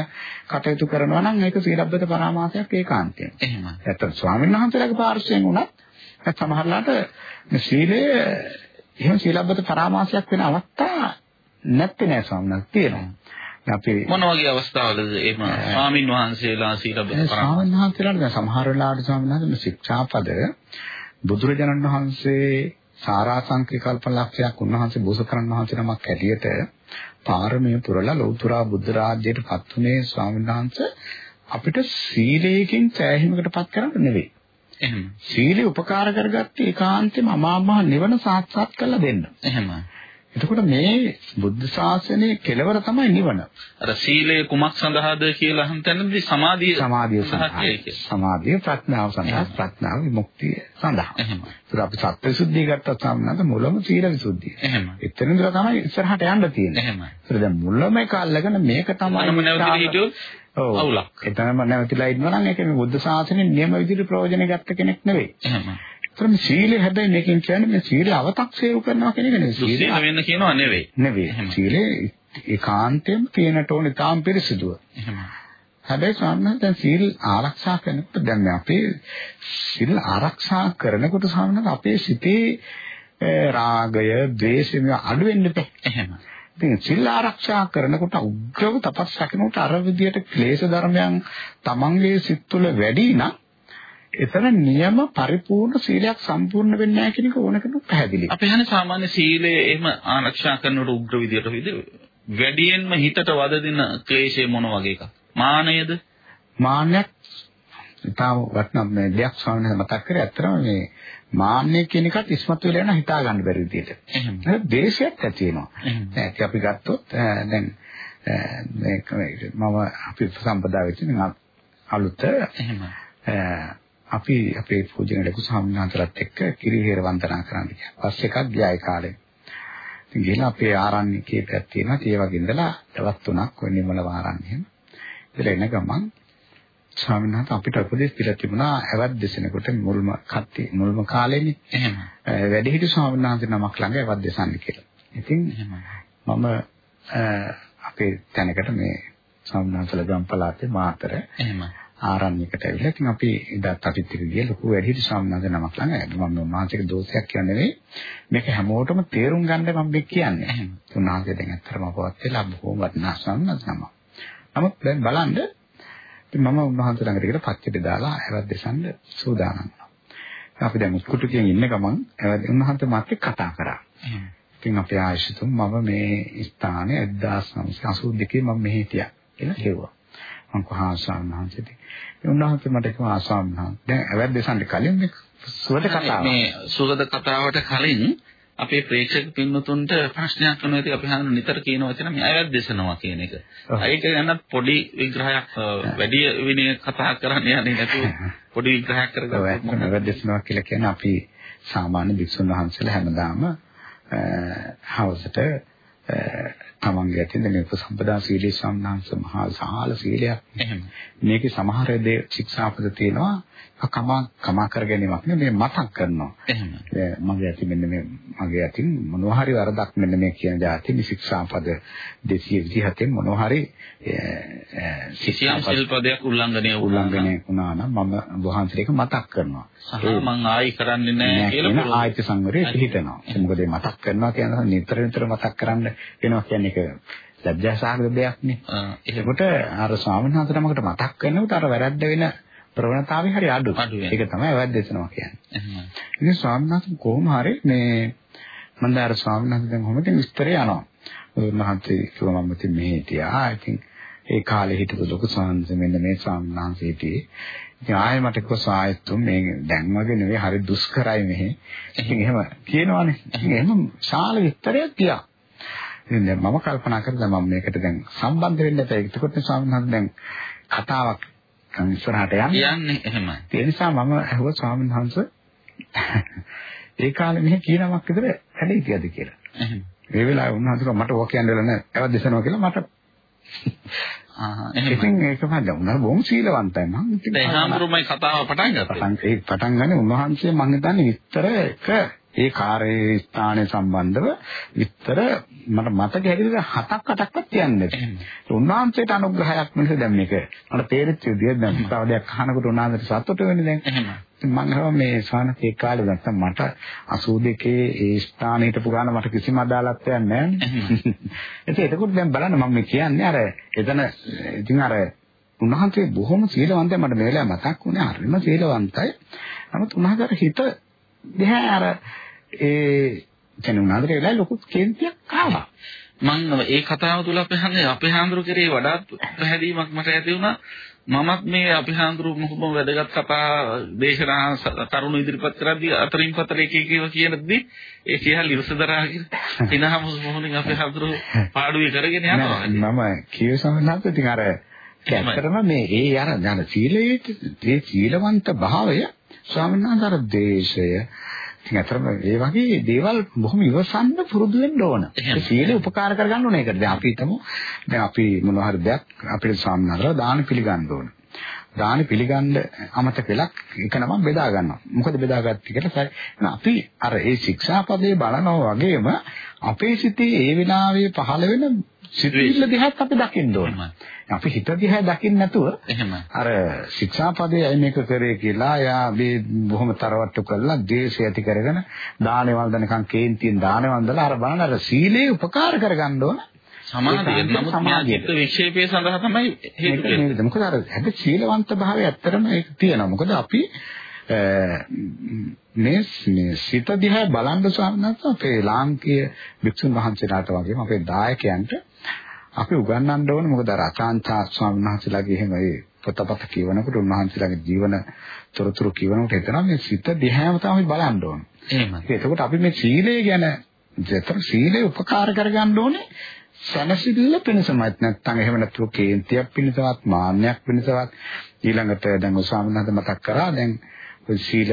කටයුතු කරනවා නම් ඒක සීලබ්බත පරාමාසයක් ඒකාන්තයෙන්. එහෙම. නැත්නම් ස්වාමීන් වහන්සේලාගේ පාර්ශ්වයෙන් උනත් සමහරලාට මේ සීලය එහෙම සීලබ්බත පරාමාසයක් වෙන අවස්ථා නැත්තේ නෑ ස්වාමීන් වහන්සේ. අපි මොන වගේ අවස්ථාවලද එහෙම ස්වාමින් වහන්සේලා සීලබ්බත ස්වාමීන් වහන්සේලාට දැන් සමහර වෙලාවට ස්වාමීන් වහන්සේ ශික්ෂාපද බුදුරජාණන් වහන්සේ සාරාංශික කල්පලක්ෂයක් උන්වහන්සේ බෝසතරන් වහන්සේ නමක් ඇටියට පාරමී පුරලා ලෞතුරා බුද්ධ රාජ්‍යයට පත්ුනේ ස්වාමීන් වහන්සේ අපිට සීලයෙන් සෑහීමකටපත් කරන්න නෙවෙයි. එහෙම. සීලේ උපකාර කරගත්තේ ඒකාන්තයෙන්ම අමාමහ නිවන සාක්ෂාත් කරලා දෙන්න. එහෙමයි. එතකොට මේ බුද්ධ ශාසනයේ කෙලවර තමයි නිවන. අර සීලය කුමක් සඳහාද කියලා අහන තැනදී සමාධිය සමාධිය සඳහා. සමාධිය ප්‍රඥාව සඳහා ප්‍රඥාව විමුක්තිය සඳහා. එහෙමයි. ඒක අපි සත්‍යසුද්ධිය ගත්තත් සම්මත මුලම සීල විසුද්ධිය. එහෙමයි. එතන ඉඳලා තමයි ඉස්සරහට යන්න තියෙන්නේ. එහෙමයි. ඒක දැන් මුලම එක අල්ලගෙන මේක තමයි මම නැවතිලා හිටියොත් අවුලක්. එතනම නැවතිලා ඉන්නවා නම් ඒක මේ බුද්ධ ශාසනයේ නියම විදිහට ප්‍රයෝජන ගත්ත කෙනෙක් නෙවෙයි. එහෙමයි. ඒතරම සීලය හැබැයි මේකෙන් කියන්නේ මේ සීලය අව탁සේරු කරනවා කියන එක නෙවෙයි. සීලය වෙන්න කියනවා නෙවෙයි. නෙවෙයි. සීලය ඒකාන්තයෙන්ම තියෙනට ඕනේ තාම පිරිසිදුව. එහෙමයි. හැබැයි ස්වාමීන් දැන් සීල් ආරක්ෂා කරනකොට දැන් අපේ සීල් ආරක්ෂා කරනකොට ස්වාමීන් අපේ සිතේ රාගය, ද්වේෂය අඩු වෙන්න බෑ. එහෙමයි. ඉතින් සිල් ආරක්ෂා කරනකොට උග්‍රව තපස් රකින්නට අර විදියට ක්ලේශ ධර්මයන් තමන්ගේ සිත් තුළ වැඩි නම් එතන නියම පරිපූර්ණ සීලයක් සම්පූර්ණ වෙන්නේ නැහැ කියන එක ඕනකට පැහැදිලි. අපි හන්නේ සාමාන්‍ය සීලය එහෙම ආරක්ෂා කරනකොට උග්‍ර විදියට විද වැඩියෙන්ම හිතට වද දෙන ක්ලේශය මොන වගේ එකක්? මානයද? මාන්නයක් ඉතාම වටිනා මේ දෙයක් ස්වාමීන් මතක් කරේ ඇත්තටම මේ මාන්නය කියන එකත් ඉස්මතු වෙලා යන හිතා ගන්න බැරි විදියට. එහෙම. දේශයක් ඇති වෙනවා. දැන් අපි ගත්තොත් දැන් මේක මම අපි සම්පදා වෙච්ච අලුත එහෙම. අපි අපේ පූජන ලකු ස්වාමීනාන්තරත් එක්ක කිරිහෙර වන්දනා කරන්න ගියා. බස් එකක් ගියා ඒ කාලේ. ඉතින් ගිහලා අපේ ආරණ්‍ය කීපයක් තියෙනවා. ඒ වගේ ඉඳලා දවස් තුනක් ඔය නිමල වාරණ්‍ය එහෙම. ඉතින් එන ගමන් ස්වාමීනාන්ත අපිට උපදෙස් දීලා තිබුණා ඇවත් දෙසෙනකොට මුල්ම කට්ටි මුල්ම කාලේනේ. එහෙම. වැඩිහිටි ස්වාමීනාන්ත නමක් ළඟ ඇවත් දෙසන්න කියලා. ඉතින් මම අපේ තැනකට මේ ස්වාමීනාන්තල ගම් පළාතේ මාතර එහෙම ආරණ්‍යයකට ඇවිල්ලා ඉතින් අපි එදාත් අපිත් එක්ක ගිය ලොකු වැඩිහිටි වහන්සේ නමක් ළඟ ඇවිල්ලා මම මානසික දෝෂයක් කියන්නේ නෙවෙයි මේක හැමෝටම තේරුම් ගන්න මම මේ කියන්නේ. උන්වහන්සේ දැන් ඇත්තටම අපවත් වෙලා බොහොම වටිනා වහන්සේ නමක්. නමුත් දැන් බලන්න ඉතින් මම උන්වහන්සේ ළඟට ගිහලා පච්චෙට දාලා හැවත් දෙසන්න සූදානම් වුණා. අපි දැන් කුටුකියෙන් ඉන්න ගමන් හැවත් උන්වහන්සේ මාත් කතා කරා. ඉතින් අපේ ආයශතුම් මම මේ ස්ථානයේ 1982 මම මෙහි හිටියා කියලා කිව්වා. මං කොහා ස්වාමීන් උන්වහන්සේ මට කිව්වා ස්වාමීන් දැන් අවැද්ද දෙසන්ට කලින් මේ සුවද කතාව. මේ සුවද කතාවට කලින් අපේ ප්‍රේක්ෂක පින්නතුන්ට ප්‍රශ්නයක් කරනවා ඉතින් අපි හඳුන නිතර කියන වචන මේ අයවත් දෙසනවා කියන එක. ඒක ගැන පොඩි විග්‍රහයක් වැඩි විනය කතා කරන්න යන්නේ නැතුව පොඩි විග්‍රහයක් කරගන්න. අයවත් දෙසනවා කියලා කියන්නේ අපි සාමාන්‍ය භික්ෂුන් වහන්සේලා හැමදාම හවසට තමන්ගේ ඇතින්ද මේ උපසම්පදා සීලී සම්මාංශ මහා සාල සීලයක්. එහෙම. මේකේ සමහර දේ ශික්ෂාපද තියෙනවා. කමා කමා කර ගැනීමක් නෙමෙයි මතක් කරනවා. එහෙම. මගේ ඇති මෙන්න මේ මගේ ඇතින් මොනවා හරි වරදක් මෙන්න මේ කියන જાති ශික්ෂාපද 227 මොනවා හරි ශිල්පදයක් උල්ලංඝනය උල්ලංඝනය වුණා නම් මම වහන්සේට මතක් කරනවා. සහ මං ආයි කරන්නේ නැහැ කියලා ආයත සංවරයේ පිළිතනවා. මොකද මතක් කරනවා කියන නිතර නිතර මතක් කරන්න වෙනවා කියන්නේ ඒක ලැජ්ජාසහගත දෙයක් නේ. ඒකට අර ස්වාමීන් වහන්සේ නමකට මතක් කරනකොට අර වැරද්ද වෙන ප්‍රවණතාවය හරි අඩු. ඒක තමයි වැද්දෙසනවා කියන්නේ. ඉතින් ස්වාමීන් වහන්සේ කොහොම හරි මේ අර ස්වාමීන් වහන්සේ දැන් කොහොමද විස්තරය යනවා. උන්වහන්සේ කිව්වා මම ඉතින් මෙහෙ හිටියා. ඉතින් ඒ කාලේ හිටපු ලොකු ස්වාමීන් මෙන්න මේ ස්වාමීන් වහන්සේ හිටියේ. ඉතින් ආයෙ මට කිව්වා සායත්තුම් මේ දැන් වගේ නෙවෙයි හරි දුෂ්කරයි මෙහෙ. ඉතින් එහෙම කියනවනේ. ඉතින් එහෙම ශාල විස්තරයක් තියා. ඉතින් දැන් මම කල්පනා කරලා මම මේකට දැන් සම්බන්ධ වෙන්න බැහැ. ඒකත් ස්වාමීන් වහන්සේ දැන් කතාවක් ඉස්සරහට යන්නේ. යන්නේ එහෙමයි. ඒ නිසා මම අහුවා ස්වාමීන් වහන්සේ ඒ කාලේ මෙහෙ කියනවක් විතර වැඩ හිටියද කියලා. එහෙම. ඒ වෙලාවේ උන්වහන්සේ මට ඕක කියන්න වෙලා නැහැ. ඇවත් දෙසනවා කියලා මට ආහ් එහෙම. ඉතින් ඒක මම උනා බොහොම සීලවන්තයි මම. ඒ හැමෝමයි කතාව පටන් ගත්තා. පටන් ඒ පටන් ගන්නේ උන්වහන්සේ මම හිතන්නේ විතර එක ඒ කාර්යයේ ස්ථානයේ සම්බන්ධව විතර මට මතක හැටියට හතක් අටක්වත් කියන්නේ නැහැ. උන්වහන්සේට අනුග්‍රහයක් මිස දැන් මේක මට තේරෙච්ච විදිය දැන් තව දෙයක් අහනකොට උන්වහන්සේට සතුට වෙන්නේ දැන්. එහෙම. මම හිතුවා මේ ස්වාමීන් ඒ කාලේ නැත්තම් මට 82 ඒ ස්ථානෙ හිටපු ගාන මට කිසිම අදාළත්වයක් නැහැ. [LAUGHS] ඒක එතකොට දැන් බලන්න මම කියන්නේ අර එතන ඉතින් අර උන්වහන්සේ බොහොම සීලවන්තයි මට මේ වෙලාව මතක් වුණේ හරිම සීලවන්තයි. නමුත් උන්වහන්සේ හිත දිහා අර ඒ කියන්නේ උනාදට වෙලාව ලොකු කේන්තියක් ආවා. මම ඒ කතාව තුල අපේ හන්නේ අපේ හාමුදුරු කෙරේ වඩාත් පැහැදීමක් මට ඇති වුණා. මමත් මේ අපේ හාමුදුරු මොකම වැදගත් කතා දේශනා කරුණු ඉදිරිපත් කරද්දී අතරින් පතර එක එක ඒවා කියනදී ඒ කියලා ඉරසදරාගෙන තිනහම මොහොනින් අපේ හාමුදුරු පාඩුවේ කරගෙන යනවා. මම කියව සමහරවිට ඉතින් අර ඇත්තටම මේ ඒ අර ඥාන සීලයේ ඒ සීලවන්ත භාවය ස්වාමීන් වහන්සේ දේශය ඉතින් අතරම ඒ වගේ දේවල් බොහොම ඉවසන්න පුරුදු වෙන්න ඕන. ඒ සීලය උපකාර කරගන්න ඕන ඒකට. දැන් අපි හිතමු දැන් අපි මොනවා හරි දෙයක් අපිට සාමනාරව දාන පිළිගන්න ඕන. දාන පිළිගන්න අමතක වෙලක් එක නමක් බෙදා ගන්නවා. මොකද බෙදාගත්තේ කියලා අපි අර ඒ ශික්ෂාපදේ බලනවා වගේම අපේ සිතේ ඒ විනාවේ පහළ වෙන සිතිවිල්ල දිහාත් අපි දකින්න ඕන. අපි හිත දිහා දකින්න නැතුව අර ශික්ෂාපදයේ අය මේක කරේ කියලා එයා මේ බොහොම තරවට්ටු කරලා ද්වේෂය ඇති කරගෙන දානේ වන්දනකම් කේන්තියෙන් දානේ වන්දලා අර බලන අර සීලේ උපකාර කරගන්න ඕන. සමාධිය නමුත් සමාධියට වික්ෂේපය සඳහා තමයි හේතු වෙන්නේ. මොකද අර හැබැයි සීලවන්ත භාවය ඇත්තටම ඒක තියෙනවා. මොකද අපි මේ මේ සිත දිහා බලන්න සාමනත් අපේ ලාංකීය වික්ෂුන් වහන්සේලාට වගේම අපේ දායකයන්ට අපි උගන්වන්න ඕනේ මොකද අර අචාන්තා ස්වාමීන් වහන්සේලාගේ එහෙම ඒ පොතපත කියවනකොට උන්වහන්සේලාගේ ජීවන තොරතුරු කියවනකොට එතන මේ සිත දිහාම තමයි බලන්න ඕනේ. එහෙමයි. ඒකකොට අපි මේ සීලය ගැන දෙතර සීලය උපකාර කරගන්න ඕනේ සනසිල්ල පිණසමත් නැත්නම් එහෙම නැතුව කේන්තියක් පිණසවත් මාන්නයක් පිණසවත් ඊළඟට දැන් වහන්සේ මතක් කරා දැන් සීල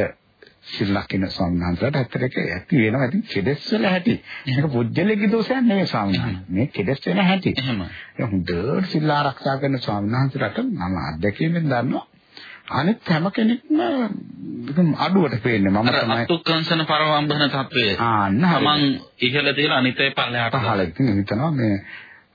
සිල් ලකින වහන්සේලාට ඇත්තට ඒක ඇති වෙනවා. ඉතින් කෙලෙස් වල ඇති. මේක පුජ්‍යලෙකි දෝෂයක් නෙවෙයි ස්වාමීන්. මේ කෙලෙස් වෙන ඇති. එහෙම. හොඳට සිල් ආරක්ෂා කරන ස්වාමීන් වහන්සේලාට මම අත්දැකීමෙන් දන්නවා. අනිත් හැම කෙනෙක්ම අඩුවට පේන්නේ මම තමයි අතුක්කංශන පරවම්බන තත්වය. ආන්න තමන් ඉහළ තියලා අනිත් අය පල්ලෙහාට පහළ. ඉතින් හිතනවා මේ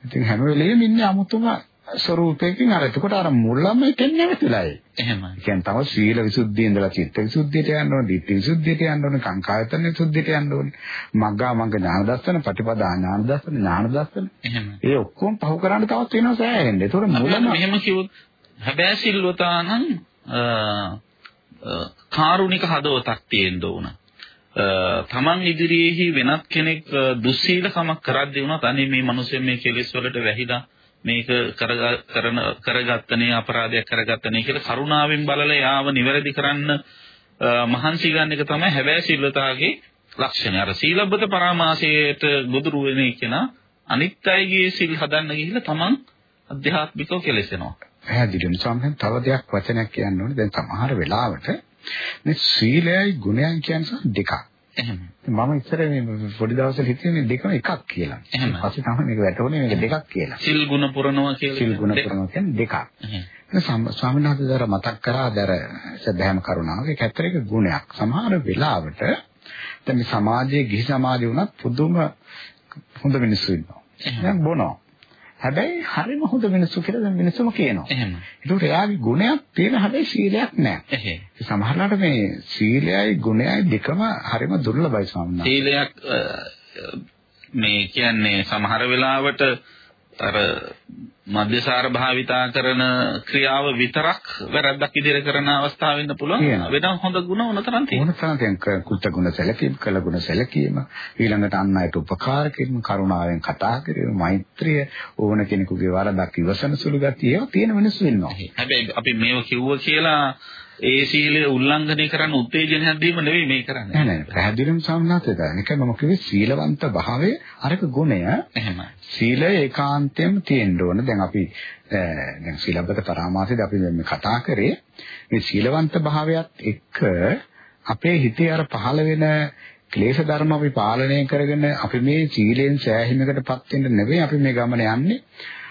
ඉතින් හැම වෙලෙම ඉන්නේ අමුතුම ස්වરૂපයකින් අර එතකොට අර මුලම එතෙන් නැවතිලායි. එහෙමයි. කියන්නේ තව සීල විසුද්ධිය ඉඳලා චිත්ත විසුද්ධියට යන්න ඕනේ, ධිට්ඨි විසුද්ධියට යන්න ඕනේ, කාංකායතන විසුද්ධියට යන්න ඕනේ. මග්ගා මග්ග ඥාන දර්ශන, ප්‍රතිපදා ඥාන දර්ශන, ඥාන දර්ශන. එහෙමයි. ඒ ඔක්කොම පහු කරන්න තවත් වෙනවා සෑහෙන්න. ඒතකොට මුලම මෙහෙම කිව්වොත් හැබැයි සිල්වතානම් කාරුණික හදවතක් තියෙන්න ඕන. තමන් ඉදිරියේහි වෙනත් කෙනෙක් දුස්සීලකමක් කරද්දී වුණත් අනේ මේ මිනිස්සු මේ කෙලෙස් වලට වැහිලා මේක කරන කරගත්තනේ අපරාධයක් කරගත්තනේ කියලා කරුණාවෙන් බලලා යාව නිවැරදි කරන්න මහන්සි ගන්න එක තමයි හැබැයි සිල්වතාගේ ලක්ෂණය. අර සීලබ්බත පරාමාසයට ගොදුරු වෙන එකනා අනිත් අයගේ සිල් හදන්න ගිහිල්ලා තමන් අධ්‍යාත්මිකව කෙලෙසෙනවා. පැහැදිලිවම සම්මෙන් තව දෙයක් වචනයක් කියන්න ඕනේ. දැන් සමහර වෙලාවට මේ සීලයයි ගුණයයි කියන්නේ දෙකක්. එහෙම. මම ඉස්සර මේ පොඩි දවසට හිතුවේ මේ දෙකම එකක් කියලා. එහෙම. පස්සේ තමයි මේක වැටහුනේ මේක දෙකක් කියලා. සිල් ගුණ පුරනවා කියලා. සිල් ගුණ පුරනවා කියන්නේ දෙකක්. එහෙම. ස්වාමීන් වහන්සේ දර මතක් කරා දර සදහැම කරුණාව ඒක ඇත්තට ගුණයක්. සමහර වෙලාවට දැන් මේ සමාජයේ ගිහි සමාජය වුණත් පුදුම හොඳ මිනිස්සු ඉන්නවා. දැන් බොනවා. හැබැයි හරිම හොඳ මිනිස්සු කියලා දැන් මිනිස්සුම කියනවා. එහෙම. ඒකට එයාගේ ගුණයක් තියෙන හැබැයි සීලයක් නැහැ. එහෙම. සමහරවිට මේ සීලයයි ගුණයයි දෙකම හරිම දුර්ලභයි ස්වාමීන් වහන්සේ. සීලයක් මේ කියන්නේ සමහර වෙලාවට අර මධ්‍යසාර භාවිතා කරන ක්‍රියාව විතරක් වැරද්දක් විදිහට කරන අවස්ථා වෙන්න පුළුවන්. වෙන හොඳ ගුණ උනතරම් තියෙනවා ඕන තරම් දැන් ක- කුත්ත ගුණ සැලකීම, කළ ගුණ සැලකීම, ඊළඟට අන් අයට උපකාර කිරීම, කරුණාවෙන් කතා කිරීම, මෛත්‍රිය, ඕන කෙනෙකුගේ වරදක් ඉවසන සුළු ගතිය තියෙන මිනිස්සු ඉන්නවා. හැබැයි අපි මේව කිව්ව කියලා ඒ සීලය උල්ලංඝනය කරන්න උත්තේජනයක් දීම නෙවෙයි මේ කරන්නේ නෑ නෑ පැහැදිලිවම සම්මාතද. ඒක මම කිව්වේ සීලවන්ත භාවයේ අරක ගුණය එහෙමයි සීලය ඒකාන්තයෙන්ම තියෙන්න ඕන. දැන් අපි දැන් සීලබ්බත පරාමාසයේදී අපි මේ කතා කරේ මේ සීලවන්ත භාවයත් එක්ක අපේ හිතේ අර පහළ වෙන ක්ලේශ ධර්ම අපි පාලනය කරගෙන අපි මේ සීලෙන් සෑහීමකටපත් වෙන්න නෙවෙයි අපි මේ ගමන යන්නේ.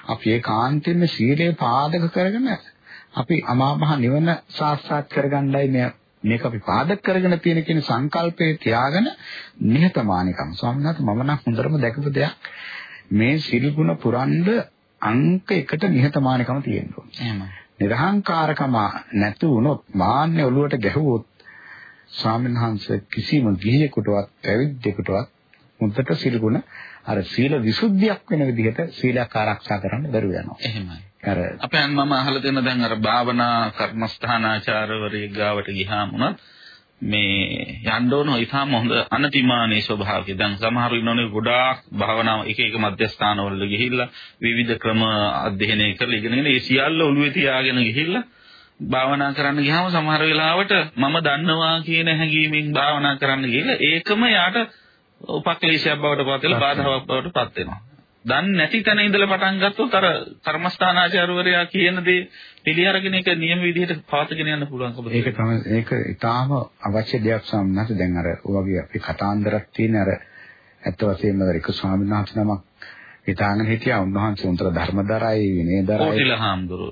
අපි ඒකාන්තයෙන්ම සීලය පාදක කරගෙන අපි අමාමහ නිවන සාක්ෂාත් කරගන්නයි මේ මේක අපි පාදක කරගෙන තියෙන කියන සංකල්පයේ තියාගෙන නිහතමානිකම්. ස්වාමීන් වහන්සේ මම නම් හොඳටම දැකපු දෙයක්. මේ සිල් ගුණ පුරන්ඩ අංක එකට නිහතමානිකම තියෙන්න ඕනේ. එහෙමයි. නිර්හංකාරකම නැතු වුණොත් මාන්නේ ඔළුවට ගැහුවොත් ස්වාමීන් වහන්සේ කිසිම ගිහියෙකුටවත් පැවිද්දෙකුටවත් මුද්දට සිල් ගුණ අර සීල විසුද්ධියක් වෙන විදිහට සීලයක් ආරක්ෂා කරන්න බැරුව යනවා. එහෙමයි අර අපෙන් මම අහලා තියෙන දැන් අර භාවනා කර්මස්ථානාචාර්යවරයෙක් ගාවට ගියාම උනත් මේ යන්න ඕන ඊටාම හොඳ අනතිමානී ස්වභාවයක. දැන් සමහරු ඉන්නෝනේ ගොඩාක් භාවනාව එක එක මධ්‍යස්ථානවල ගිහිල්ලා විවිධ ක්‍රම අධ්‍යයනය කරලා ඉගෙනගෙන ඒ සියල්ල ඔළුවේ තියාගෙන ගිහිල්ලා භාවනා කරන්න ගියාම සමහර වෙලාවට මම දන්නවා කියන හැඟීමෙන් භාවනා කරන්න ගිහලා ඒකම යාට උපක්ලේශයක් බවට පත් වෙලා බාධාවක් බවට පත් වෙනවා. දන්නේ නැති තැන ඉඳලා පටන් ගත්තොත් අර කර්මස්ථානාචාර්යවරයා කියන දේ පිළි අරගෙන ඒක නියම විදිහට පවත්වාගෙන යන්න පුළුවන්කම ඒක තමයි ඒක ඊටාම අවශ්‍ය දෙයක් වහන්සේ දැන් අර ඔයගේ අපි කතාන්දරක් තියෙන අර ඇත්ත වශයෙන්ම එක ස්වාමීන් වහන්සේ නමක් හිතාගෙන හිටියා උන්වහන්සේ උන්තර ධර්මදරයි.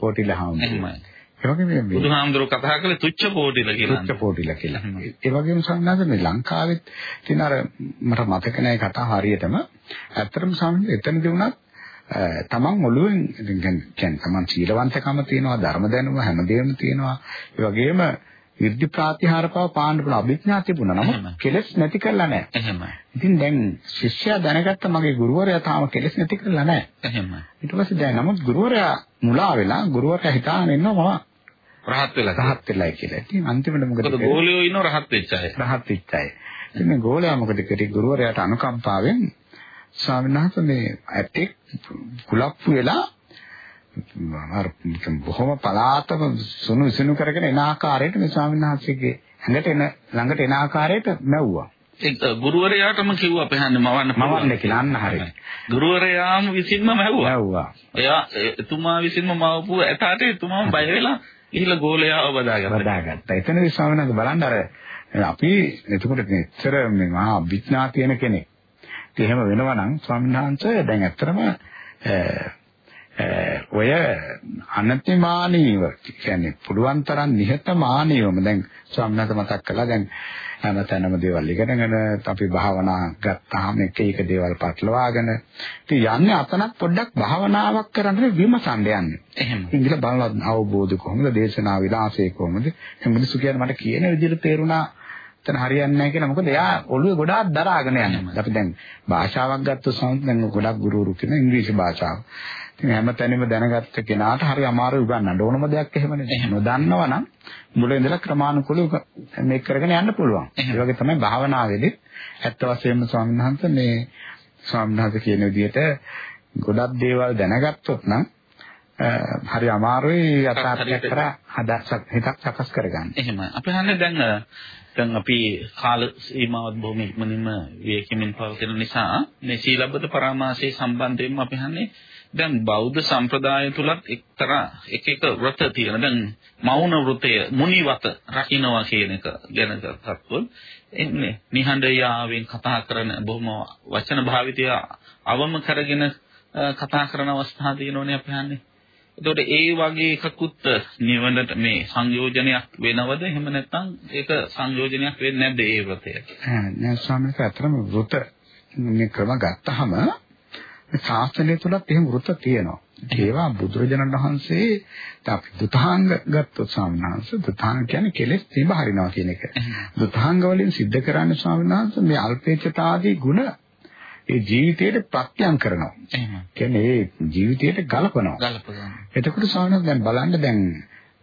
පොටිල හාමුදුරුවෝ එහෙමයි. ඒ වගේ මේ බුදුහාමුදුරුවෝ කතා කළේ තුච්ච පොටිල කියලා. තුච්ච පොටිල කියලා. ඒ වගේම මේ ලංකාවෙත් තියෙන අර මට මතක නැහැ කතා හරියටම. ඇත්තටම සංඥා එතනදී වුණත් තමන් ඔළුවෙන් කියන්නේ තමන් සීලවන්තකම තියෙනවා ධර්ම දැනුම හැමදේම තියෙනවා. ඒ වගේම විද්ධි ප්‍රාතිහාර පව පාන්න පුළුවන් අභිඥා තිබුණා. නමුත් කෙලස් නැති කරලා නැහැ. එහෙමයි. ඉතින් දැන් ශිෂ්‍යයා දැනගත්ත මගේ ගුරුවරයා තාම කෙලස් නැති කරලා නැහැ. එහෙමයි. ඊට පස්සේ දැන් නමුත් ගුරුවරයා මුලා වෙලා ගුරුවරයා හිතාගෙන ඉන්නවා රහත් වෙලා. මම රහත් වෙලයි කියලා. ඉතින් අන්තිමට මොකද මොකද කරේ? ගෝලියෝ ඉන්නව රහත් වෙච්ච අය. රහත් වෙච්ච අය. ඉතින් මේ ගෝලයා මොකද කරේ? ගුරුවරයාට අනුකම්පාවෙන් ස්වාමීන් වහන්සේ මේ ඇටෙක් කුලප්පු වෙලා අර බොහොම පලාතම සුණු විසුණු කරගෙන එන ආකාරයට මේ ස්වාමීන් වහන්සේගේ ඇඟට එන ළඟට එන ආකාරයට මැව්වා. ඒ ගුරුවරයාටම කිව්වා පහන්න මවන්න. මවන්න කියලා අන්න හරියි. ගුරුවරයාම විසින්ම මැව්වා. මැව්වා. එයා එතුමා විසින්ම මවපු ඇතාට එතුමාම බය වෙලා ගිහිල්ලා ගෝලයාව බදාගත්තා. වදාගත්තා. එතනදී ස්වාමීන් වහන්සේ බලන්න අර අපි එතකොට මෙච්චර මේ මහා අභිඥා තියෙන කෙනෙක්. ඉතින් එහෙම වෙනවා නම් ස්වාමීන් වහන්සේ දැන් ඇත්තටම ඔය අනතිමානීව කියන්නේ පුළුවන් තරම් නිහතමානීවම දැන් ස්වාමීන් වහන්සේ මතක් කළා දැන් හැමතැනම දේවල් ඉගෙනගෙන අපි භාවනා ගත්තාම එක එක දේවල් පටලවාගෙන ඉතින් යන්නේ අතනක් පොඩ්ඩක් භාවනාවක් කරන්න විමසන්න යන්නේ. එහෙම. ඉංග්‍රීසි බලන අවබෝධ කොහොමද දේශනා විලාසය කොහොමද මිනිස්සු කියන්නේ මට කියන විදිහට තේරුණා එතන හරියන්නේ නැහැ කියලා. මොකද එයා ඔළුවේ ගොඩාක් දරාගෙන යනවා. අපි දැන් භාෂාවක් ගත්තොත් සමහර දැන් ගොඩක් ගුරුවරු කියන ඉංග්‍රීසි භාෂාව. ඉතින් හැමතැනම දැනගත්ත කෙනාට හරි අමාරු උගන්නන්න ඕනම දෙයක් එහෙමනේ නොදන්නවා නම් මුල ඉඳලා ක්‍රමානුකූලව මේක කරගෙන යන්න පුළුවන්. ඒ වගේ තමයි භාවනාවේදී. ඇත්ත වශයෙන්ම ස්වාමීන් වහන්සේ මේ ස්වාමීන් වහන්සේ කියන විදිහට ගොඩක් දේවල් දැනගත්තොත් නම් හරි අමාරුයි යථාර්ථයක් කරා හදස්සක් හිතක් සකස් කරගන්න. එහෙමයි. අපි හන්නේ දැන් දැන් අපි කාල සීමාවත් බොහොම ඉක්මනින්ම වේකෙමින් පවතින නිසා මේ සීලබ්බත පරාමාසයේ සම්බන්ධයෙන්ම අපි හන්නේ දැන් බෞද්ධ සම්ප්‍රදාය තුලත් එක්තරා එක එක වෘත තියෙන. දැන් මෞන වෘතය, මුනිවත රකින්නවා කියන එක ගැන ගත්තොත් එන්නේ නිහඬයාවෙන් කතා කරන බොහොම වචන භාවිතය අවම කරගෙන කතා කරන අවස්ථා තියෙනෝනේ අපි හන්නේ. එතකොට ඒ වගේ එකකුත් නිවනට මේ සංයෝජනයක් වෙනවද? එහෙම නැත්නම් ඒක සංයෝජනයක් වෙන්නේ නැද්ද ඒ වෘතය? නෑ ස්වාමීන් වහන්සේ අතරම වෘත මේ ක්‍රම ගත්තාම ශාස්ත්‍රය තුලත් එහෙම වෘත තියෙනවා. ඒවා බුදුරජාණන් වහන්සේ අපි දුතාංග ගත්තොත් ස්වාමීන් වහන්සේ දුතාංග කියන්නේ කෙලෙස් තිබ හරිනවා කියන එක. දුතාංග වලින් सिद्ध කරන්නේ ස්වාමීන් වහන්සේ මේ අල්පේච්ඡතාදී ගුණ ඒ ජීවිතයට ප්‍රත්‍යයන් කරනවා. එහෙම. කියන්නේ ඒ ජීවිතයට ගලපනවා. ගලපනවා. එතකොට සාමාන්‍යයෙන් දැන් බලන්න දැන්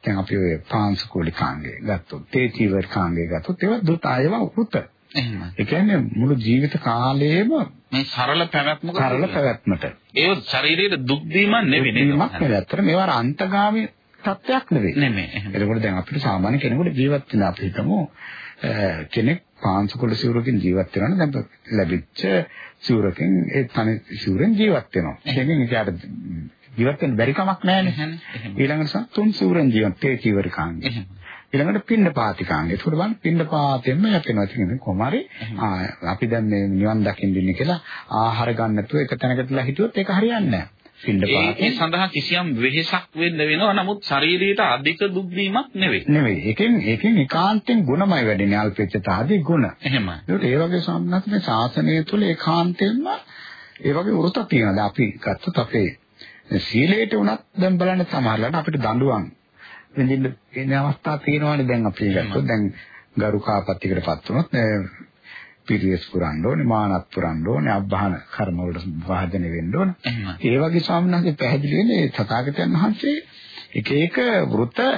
දැන් අපි ඔය පාංශකෝලි කාංගේ ගත්තොත් තේචීවර් කාංගේ ගත්තොත් ඒවා දුත ආයව උපුත. එහෙම. ඒ කියන්නේ මුළු ජීවිත කාලයේම මේ සරල පැවැත්මක සරල පැවැත්මට. ඒ ශරීරයේ දුක් දීමක් නෙවෙයි නේද? දීමක් නෙවෙයි. අතර මේවා අන්තගාමී තත්ත්වයක් නෙවෙයි. නෙමෙයි. එතකොට දැන් අපිට සාමාන්‍ය කෙනෙකුට ජීවත් වෙන අපි හිතමු කෙනෙක් පාංශකෝලි සිවුරකින් ජීවත් වෙනවා නම් දැන් ලැබිච්ච සිවුරකින් ඒ තනි සිවුරෙන් ජීවත් වෙනවා. ඒකෙන් එයාට ජීවත් වෙන්න බැරි කමක් නැහැනේ. ඊළඟට සතුන් සිවුරෙන් ජීවත් තේ චීවරිකාංගේ. ඊළඟට පින්න පාතිකාංගේ. ඒකට බලන්න පින්න පාතෙන්ම යපෙනවා. කියන්නේ කොමාරි අපි දැන් මේ නිවන් දකින්න ඉන්නේ කියලා ආහාර ගන්න නැතුව එක තැනකටලා හිටියොත් ඒක හරියන්නේ නැහැ. ඒ සඳහා කිසියම් වෙහෙසක් වෙන්න වෙනවා. නමුත් ශරීරයට අධික දුක් දීමක් නෙවෙයි. නෙවෙයි. ඒකෙන් ඒකෙන් ඒකාන්තයෙන් ගුණමයි වැඩෙන්නේ අල්පෙච්චතාදී ගුණ. එහෙමයි. ඒකට ඒ වගේ සම්මත මේ ශාසනය තුළ ඒකාන්තයෙන්ම ඒ වගේ වෘත තියෙනවා. අපි ගත්තොත් අපේ සීලයට උනත් දැන් බලන්න සමහරවිට අපිට දඬුවම් විඳින්න ඉන්න අවස්ථා තියෙනවානේ දැන් අපි ගත්තොත් දැන් ගරු කාපත්තිකටපත් වුණොත් පිරියස් පුරන්න ඕනේ මානත් පුරන්න ඕනේ අබ්බහන කර්ම වලට වාදනය වෙන්න ඕනේ. ඒ වගේ ස්වාමීන් වහන්සේ පැහැදිලි වෙන්නේ තථාගතයන් වහන්සේ එක එක වෘත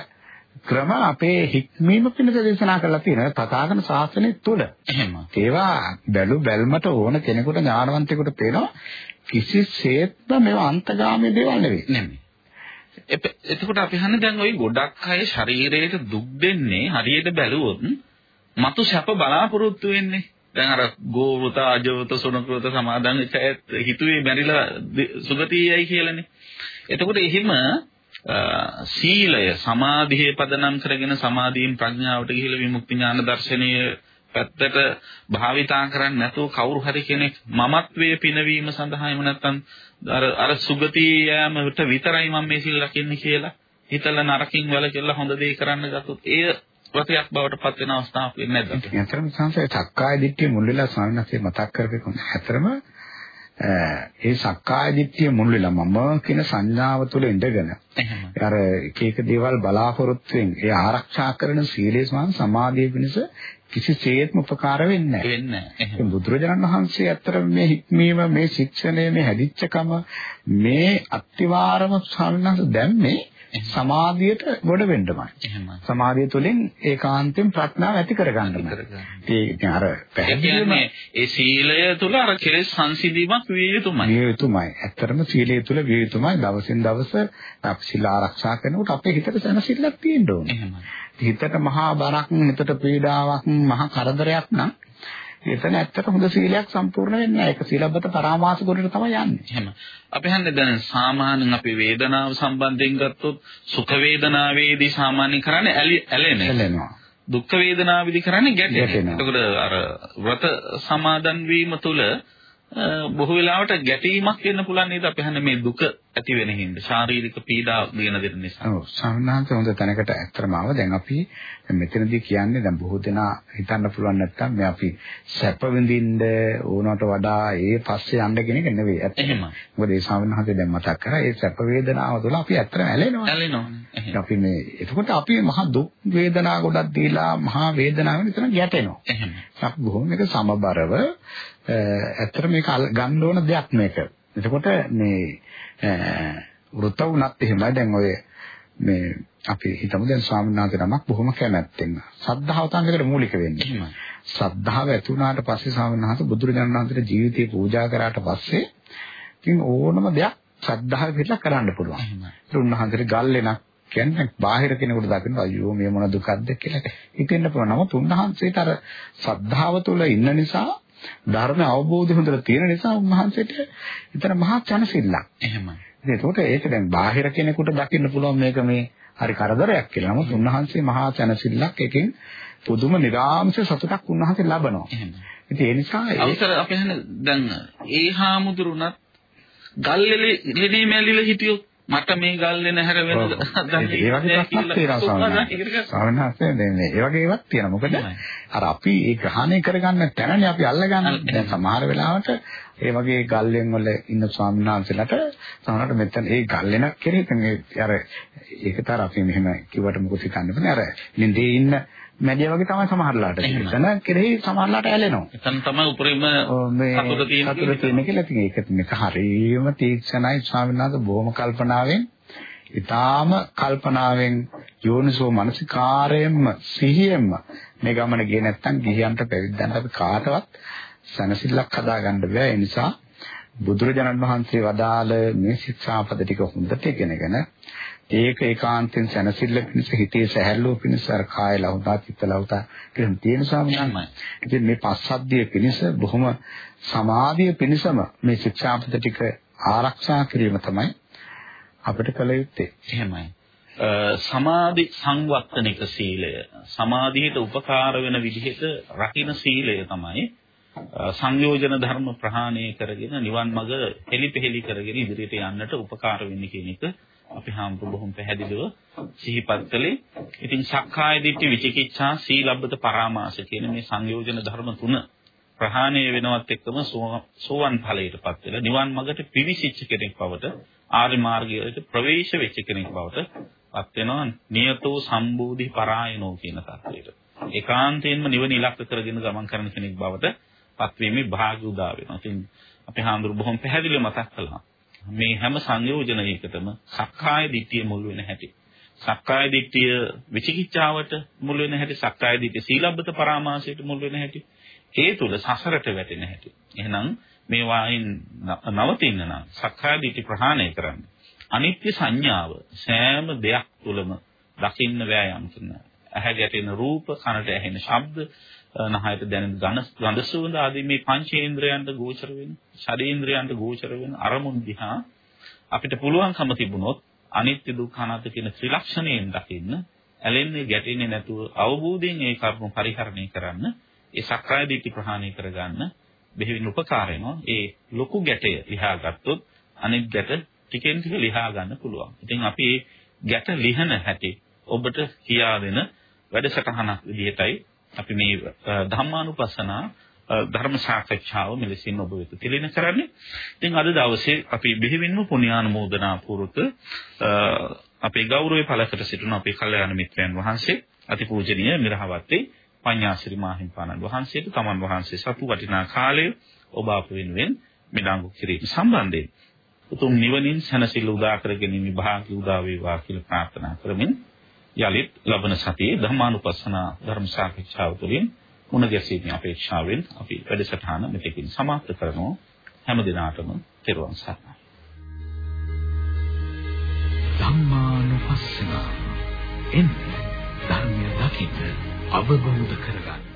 ක්‍රම අපේ හික්මීම පිණිස දේශනා කරලා තියෙනවා තථාගත ශාසනය තුළ. එහෙම. ඒවා බැලු බැල්මට ඕන කෙනෙකුට ඥානවන්තයෙකුට පේනවා කිසිසේත්ම මේවා අන්තගාමී දේවල් නෙවෙයි. නෙමෙයි. එතකොට අපි හන්නේ දැන් ওই ගොඩක් අය ශරීරයට දුක් දෙන්නේ හරියට බැලුවොත් මතු සැප බලාපොරොත්තු වෙන්නේ. දැන් අර ගෝවත අජවත සුනකවත සමාදන් වෙච්ච අයත් හිතුවේ මැරිලා සුගතියයි කියලානේ. එතකොට එහෙම සීලය සමාධියේ පදනම් කරගෙන සමාධියෙන් ප්‍රඥාවට ගිහිලා විමුක්ති ඥාන දර්ශනීය පැත්තට භාවිතා කරන්නේ නැතුව කවුරු හරි කෙනෙක් මමත්වයේ පිනවීම සඳහා එහෙම නැත්නම් අර අර සුගතිය යෑමට විතරයි මම මේ සිල් රකින්නේ කියලා හිතලා නරකින් වැළකෙලා හොඳ දේ කරන්න ගත්තොත් එය ප්‍රතියක් බවට පත් වෙන අවස්ථාවක් වෙන්නේ නැද්ද? ඇත්තටම සංසය සක්කාය දිට්ඨිය මුල් වෙලා ස්වාමීන් වහන්සේ මතක් කරපේක ඇත්තටම ඒ සක්කාය දිට්ඨිය මුල් වෙලා මම කියන සංඥාව තුළ ඉඳගෙන අර එක එක දේවල් බලාපොරොත්තුෙන් ඒ ආරක්ෂා කරන සීලේ සමාධිය පිණිස කිසිසේත්ම උපකාර වෙන්නේ නැහැ. වෙන්නේ නැහැ. බුදුරජාණන් වහන්සේ ඇත්තටම මේ හික්මීම මේ ශික්ෂණය මේ හැදිච්චකම මේ අත්විවරම ස්වාමීන් වහන්සේ දැම්මේ සමාධියට ගොඩ වෙන්නමයි. එහෙමයි. සමාධිය තුළින් ඒකාන්තයෙන් ප්‍රඥාව ඇති කරගන්නමයි. ඒ ඉතින් අර පැහැදිලිවම ඒ සීලය තුළ අර කෙලෙස් සංසිඳීමක් විය යුතුමයි. විය යුතුමයි. ඇත්තටම සීලය තුළ විය යුතුමයි. දවසින් දවස අපි සීල ආරක්ෂා කරනකොට අපේ හිතට සැනසෙල්ලක් තියෙන්න ඕනේ. එහෙමයි. හිතට මහා බරක්, හිතට පීඩාවක්, මහා කරදරයක් නම් එතන ඇත්තට හොඳ සීලයක් සම්පූර්ණ වෙන්නේ නැහැ. ඒක සීලබ්බත පරාමාස කොටට තමයි යන්නේ. එහෙම. අපි හන්නේ දැන් සාමාන්‍යයෙන් අපි වේදනාව සම්බන්ධයෙන් ගත්තොත් සුඛ වේදනාවේදී සාමාන්‍යයෙන් කරන්නේ ඇලෙන. ඇලෙනවා. දුක්ඛ වේදනාවේදී කරන්නේ ගැටෙන. එතකොට අර ව්‍රත සමාදන් වීම තුළ බොහෝ වෙලාවට ගැටීමක් වෙන්න පුළුවන් නේද අපි හන්නේ මේ දුක ඇති වෙන හින්දා ශාරීරික පීඩා දින දෙන නිසා. ඔව් සාමාන්‍යයෙන් හොඳ තැනකට ඇත්තම ආව දැන් අපි මෙතනදී කියන්නේ දැන් බොහෝ දෙනා හිතන්න පුළුවන් නැත්තම් මේ අපි සැප විඳින්න ඕනකට වඩා ඒ පස්සේ යන්න කෙනෙක් නෙවෙයි. එහෙම. මොකද ඒ සාමාන්‍යයෙන් දැන් මතක් කරා ඒ සැප වේදනාව තුළ අපි ඇත්තටම ඇලෙනවා. ඇලෙනවා. අපි මේ එතකොට අපි මහා දුක් වේදනා ගොඩක් දීලා මහා වේදනාවෙන් එතන ගැටෙනවා. එහෙම. අපි බොහොම එක සමබරව ඇත්තට මේක ගන්න ඕන දෙයක් මේක. එතකොට මේ වෘත වුණත් එහෙමයි දැන් ඔය මේ අපි හිතමු දැන් ස්වාමීන් වහන්සේ නමක් බොහොම කැමැත්තෙන් සද්ධාව තමයි මූලික වෙන්නේ. සද්ධාව ඇති වුණාට පස්සේ ස්වාමීන් වහන්සේ බුදුරජාණන් වහන්සේට ජීවිතේ පූජා කරාට පස්සේ ඉතින් ඕනම දෙයක් ශ්‍රද්ධාව පිටලා කරන්න පුළුවන්. ඒක උන්වහන්සේට ගල් වෙනක් කියන්නේ බාහිර කෙනෙකුට දකින්න අයියෝ මේ මොන දුකක්ද කියලා හිතෙන්න පුළුවන්. නමුත් උන්වහන්සේට අර ශ්‍රද්ධාව තුළ ඉන්න නිසා ධර්ම අවබෝධය හොඳට තියෙන නිසා උන්වහන්සේට ඊතර මහා චනසිල්ලක්. එහෙමයි. ඉතින් ඒකට ඒක දැන් බාහිර කෙනෙකුට දකින්න පුළුවන් මේක මේ හරි කරදරයක් කියලා. නමුත් උන්වහන්සේ මහා චනසිල්ලක් එකෙන් පුදුම නිරාමස සතුටක් උන්වහන්සේ ලබනවා. එහෙමයි. ඉතින් ඒ නිසා අවසර අපි හන්නේ දැන් ඒ හාමුදුරුණත් ගල් ලෙලේ මැලිලා හිටියොත් මට මේ ගල් වෙන හැර වෙන. ඒ වගේ ප්‍රශ්නක් තියෙනවා ස්වාමීන්. වහන්සේ දැන් මේ ඒ වගේ ඒවාක් තියෙනවා. මොකද. අර අපි ඒ ග්‍රහණය කරගන්න තැනනේ අපි අල්ලගන්නේ. දැන් සමහර වෙලාවට ඒ වගේ ගල්ලෙන් වල ඉන්න ස්වාමීන් වහන්සේලාට සමහරවිට මෙතන ඒ ගල්ලෙන කෙනෙක් මේ අර ඒකට අර අපි මෙහෙම කිව්වට මොකද හිතන්නේ? අර නින්දේ ඉන්න මැඩිය වගේ තමයි සමහරලාට. එතන කෙරෙහි සමහරලාට ඇලෙනවා. එතන තමයි උපරිම සතුට තියෙන සතුට තියෙන කියලා ඉතින් ඒක මේක හරියම තීක්ෂණයි ස්වාමීන් වහන්සේ බොහොම කල්පනාවෙන්. ඊටාම කල්පනාවෙන් යෝනිසෝ මනසිකාරයෙන්ම සිහියෙන්ම මේ ගමන ගියේ නැත්නම් ගිහියන්ට පැවිද්දන්ට අපි කාටවත් සනසිල්ලක් හදාගන්න බෑ. ඒ නිසා බුදුරජාණන් වහන්සේ වදාළ මේ ශික්ෂාපද ටික හොඳට ඉගෙනගෙන ඒක ඒකාන්තයෙන් සනසිල්ල පිණිස හිතේ සැහැල්ලුව පිණිස අර කාය ලහුතා චිත්ත ලහුතා කියන තියෙන ස්වාමීන් එහෙමයි. ඉතින් මේ පස්සද්ධිය පිණිස බොහොම සමාධිය පිණිසම මේ ශික්ෂාපද ටික ආරක්ෂා කිරීම තමයි අපිට කළ යුත්තේ. එහෙමයි. අ, සමාධි සංවත්තනික සීලය සමාධියට උපකාර වෙන විදිහට රකින්න සීලය තමයි අ, සංයෝජන ධර්ම ප්‍රහාණය කරගෙන නිවන් මඟ හෙලිපෙහෙලි කරගෙන ඉදිරියට යන්නට උපකාර වෙන්නේ කියන එක අපි හාමුදුරු බොහොම පැහැදිලිව සිහිපත් කළේ. ඉතින් සක්කාය දිට්ඨි විචිකිච්ඡා සීලබ්බත පරාමාස කියන මේ සංයෝජන ධර්ම තුන ප්‍රහාණය වෙනවත් එක්කම සෝ- සෝවන් ඵලයටපත් වෙලා නිවන් මඟට පිවිසිච්ච කෙනෙක් බවට ආර්ය මාර්ගයට ප්‍රවේශ වෙච්ච කෙනෙක් බවට පත් වෙනවා නියතෝ සම්බෝධි පරායනෝ කියන තත්ත්වයට. ඒකාන්තයෙන්ම නිවන ඉලක්ක කරගෙන ගමන් කරන කෙනෙක් බවට පත්වීමේ භාග්‍ය උදා වෙනවා. ඉතින් අපි හාමුදුරු බොහොම පැහැදිලිව මතක් කළා. මේ හැම සංයෝජනයකටම සක්කාය දිට්ඨිය මුල් වෙන හැටි. සක්කාය දිට්ඨිය විචිකිච්ඡාවට මුල් වෙන හැටි, සක්කාය දිට්ඨිය සීලබ්බත පරාමාසයට මුල් වෙන හැටි. ඒ තුල සසරට වැටෙන හැටි. එහෙනම් මේ වායින් නවතින්න නම් සක්කාය දිට්ඨි ප්‍රහාණය කරන්න. අනිත්‍ය සංඥාව සෑම දෙයක් තුළම දකින්න වෑයම් කරන. ඇහැ ගැටෙන රූප, කනට ඇහෙන ශබ්ද, නහයට දැනෙන ගඳ ගඳ සුවඳ ආදී මේ පංචේන්ද්‍රයන්ට ගෝචර වෙන, ශරීන්ද්‍රයන්ට ගෝචර වෙන අරමුණු දිහා අපිට පුළුවන්කම තිබුණොත් අනිත්‍ය දුක්ඛ අනාත්ම කියන ත්‍රිලක්ෂණයෙන් දකින්න ඇලෙන්නේ ගැටෙන්නේ නැතුව අවබෝධයෙන් ඒ කර්ම පරිහරණය කරන්න ඒ සක්කාය දිට්ඨි ප්‍රහාණය කරගන්න බෙහෙවින් උපකාර වෙනවා ඒ ලොකු ගැටය ලියා ගත්තොත් අනිත් ගැට ටිකෙන් ටික ලියා ගන්න පුළුවන්. ඉතින් අපි මේ ගැට ලිහන හැටි ඔබට කියා දෙන වැඩසටහනක් විදිහටයි අපි මේ අ, ධම්මානුපස්සනා අ, ධර්ම සාකච්ඡාව මෙලෙසින් ඔබ වෙත තිලින කරන්නේ. ඉතින් අද දවසේ අපි බෙහෙවින්ම පුණ්‍යානුමෝදනා පුරුත අ, අපේ ගෞරවය පළකට සිටින අපේ කල්යාණ මිත්‍රයන් වහන්සේ අතිපූජනීය මිරහවත්තේ පඤ්ඤාසිරි මාහිම්පාණන් වහන්සේට තමන් වහන්සේ සතු වටිනා කාලය ඔබ අප වෙනුවෙන් මිඩංගු කිරීම සම්බන්ධයෙන් උතුම් නිවනින් සැනසෙල්ල උදා කර ගැනීම භාග්‍ය උදා වේවා කියලා ප්‍රාර්ථනා කරමින් යලිත් ලබන සතියේ ධර්මානුපස්සන ධර්ම සාකච්ඡාව තුළින් මුණ ගැසීමේ අපේක්ෂාවෙන් අපි වැඩසටහන මෙතකින් සමාප්ත කරනවා. හැම දිනාටම තෙරුවන් සරණයි. ධම්මානුපස්සන එන්න ධර්මය දකින්න අවබෝධ කරගන්න.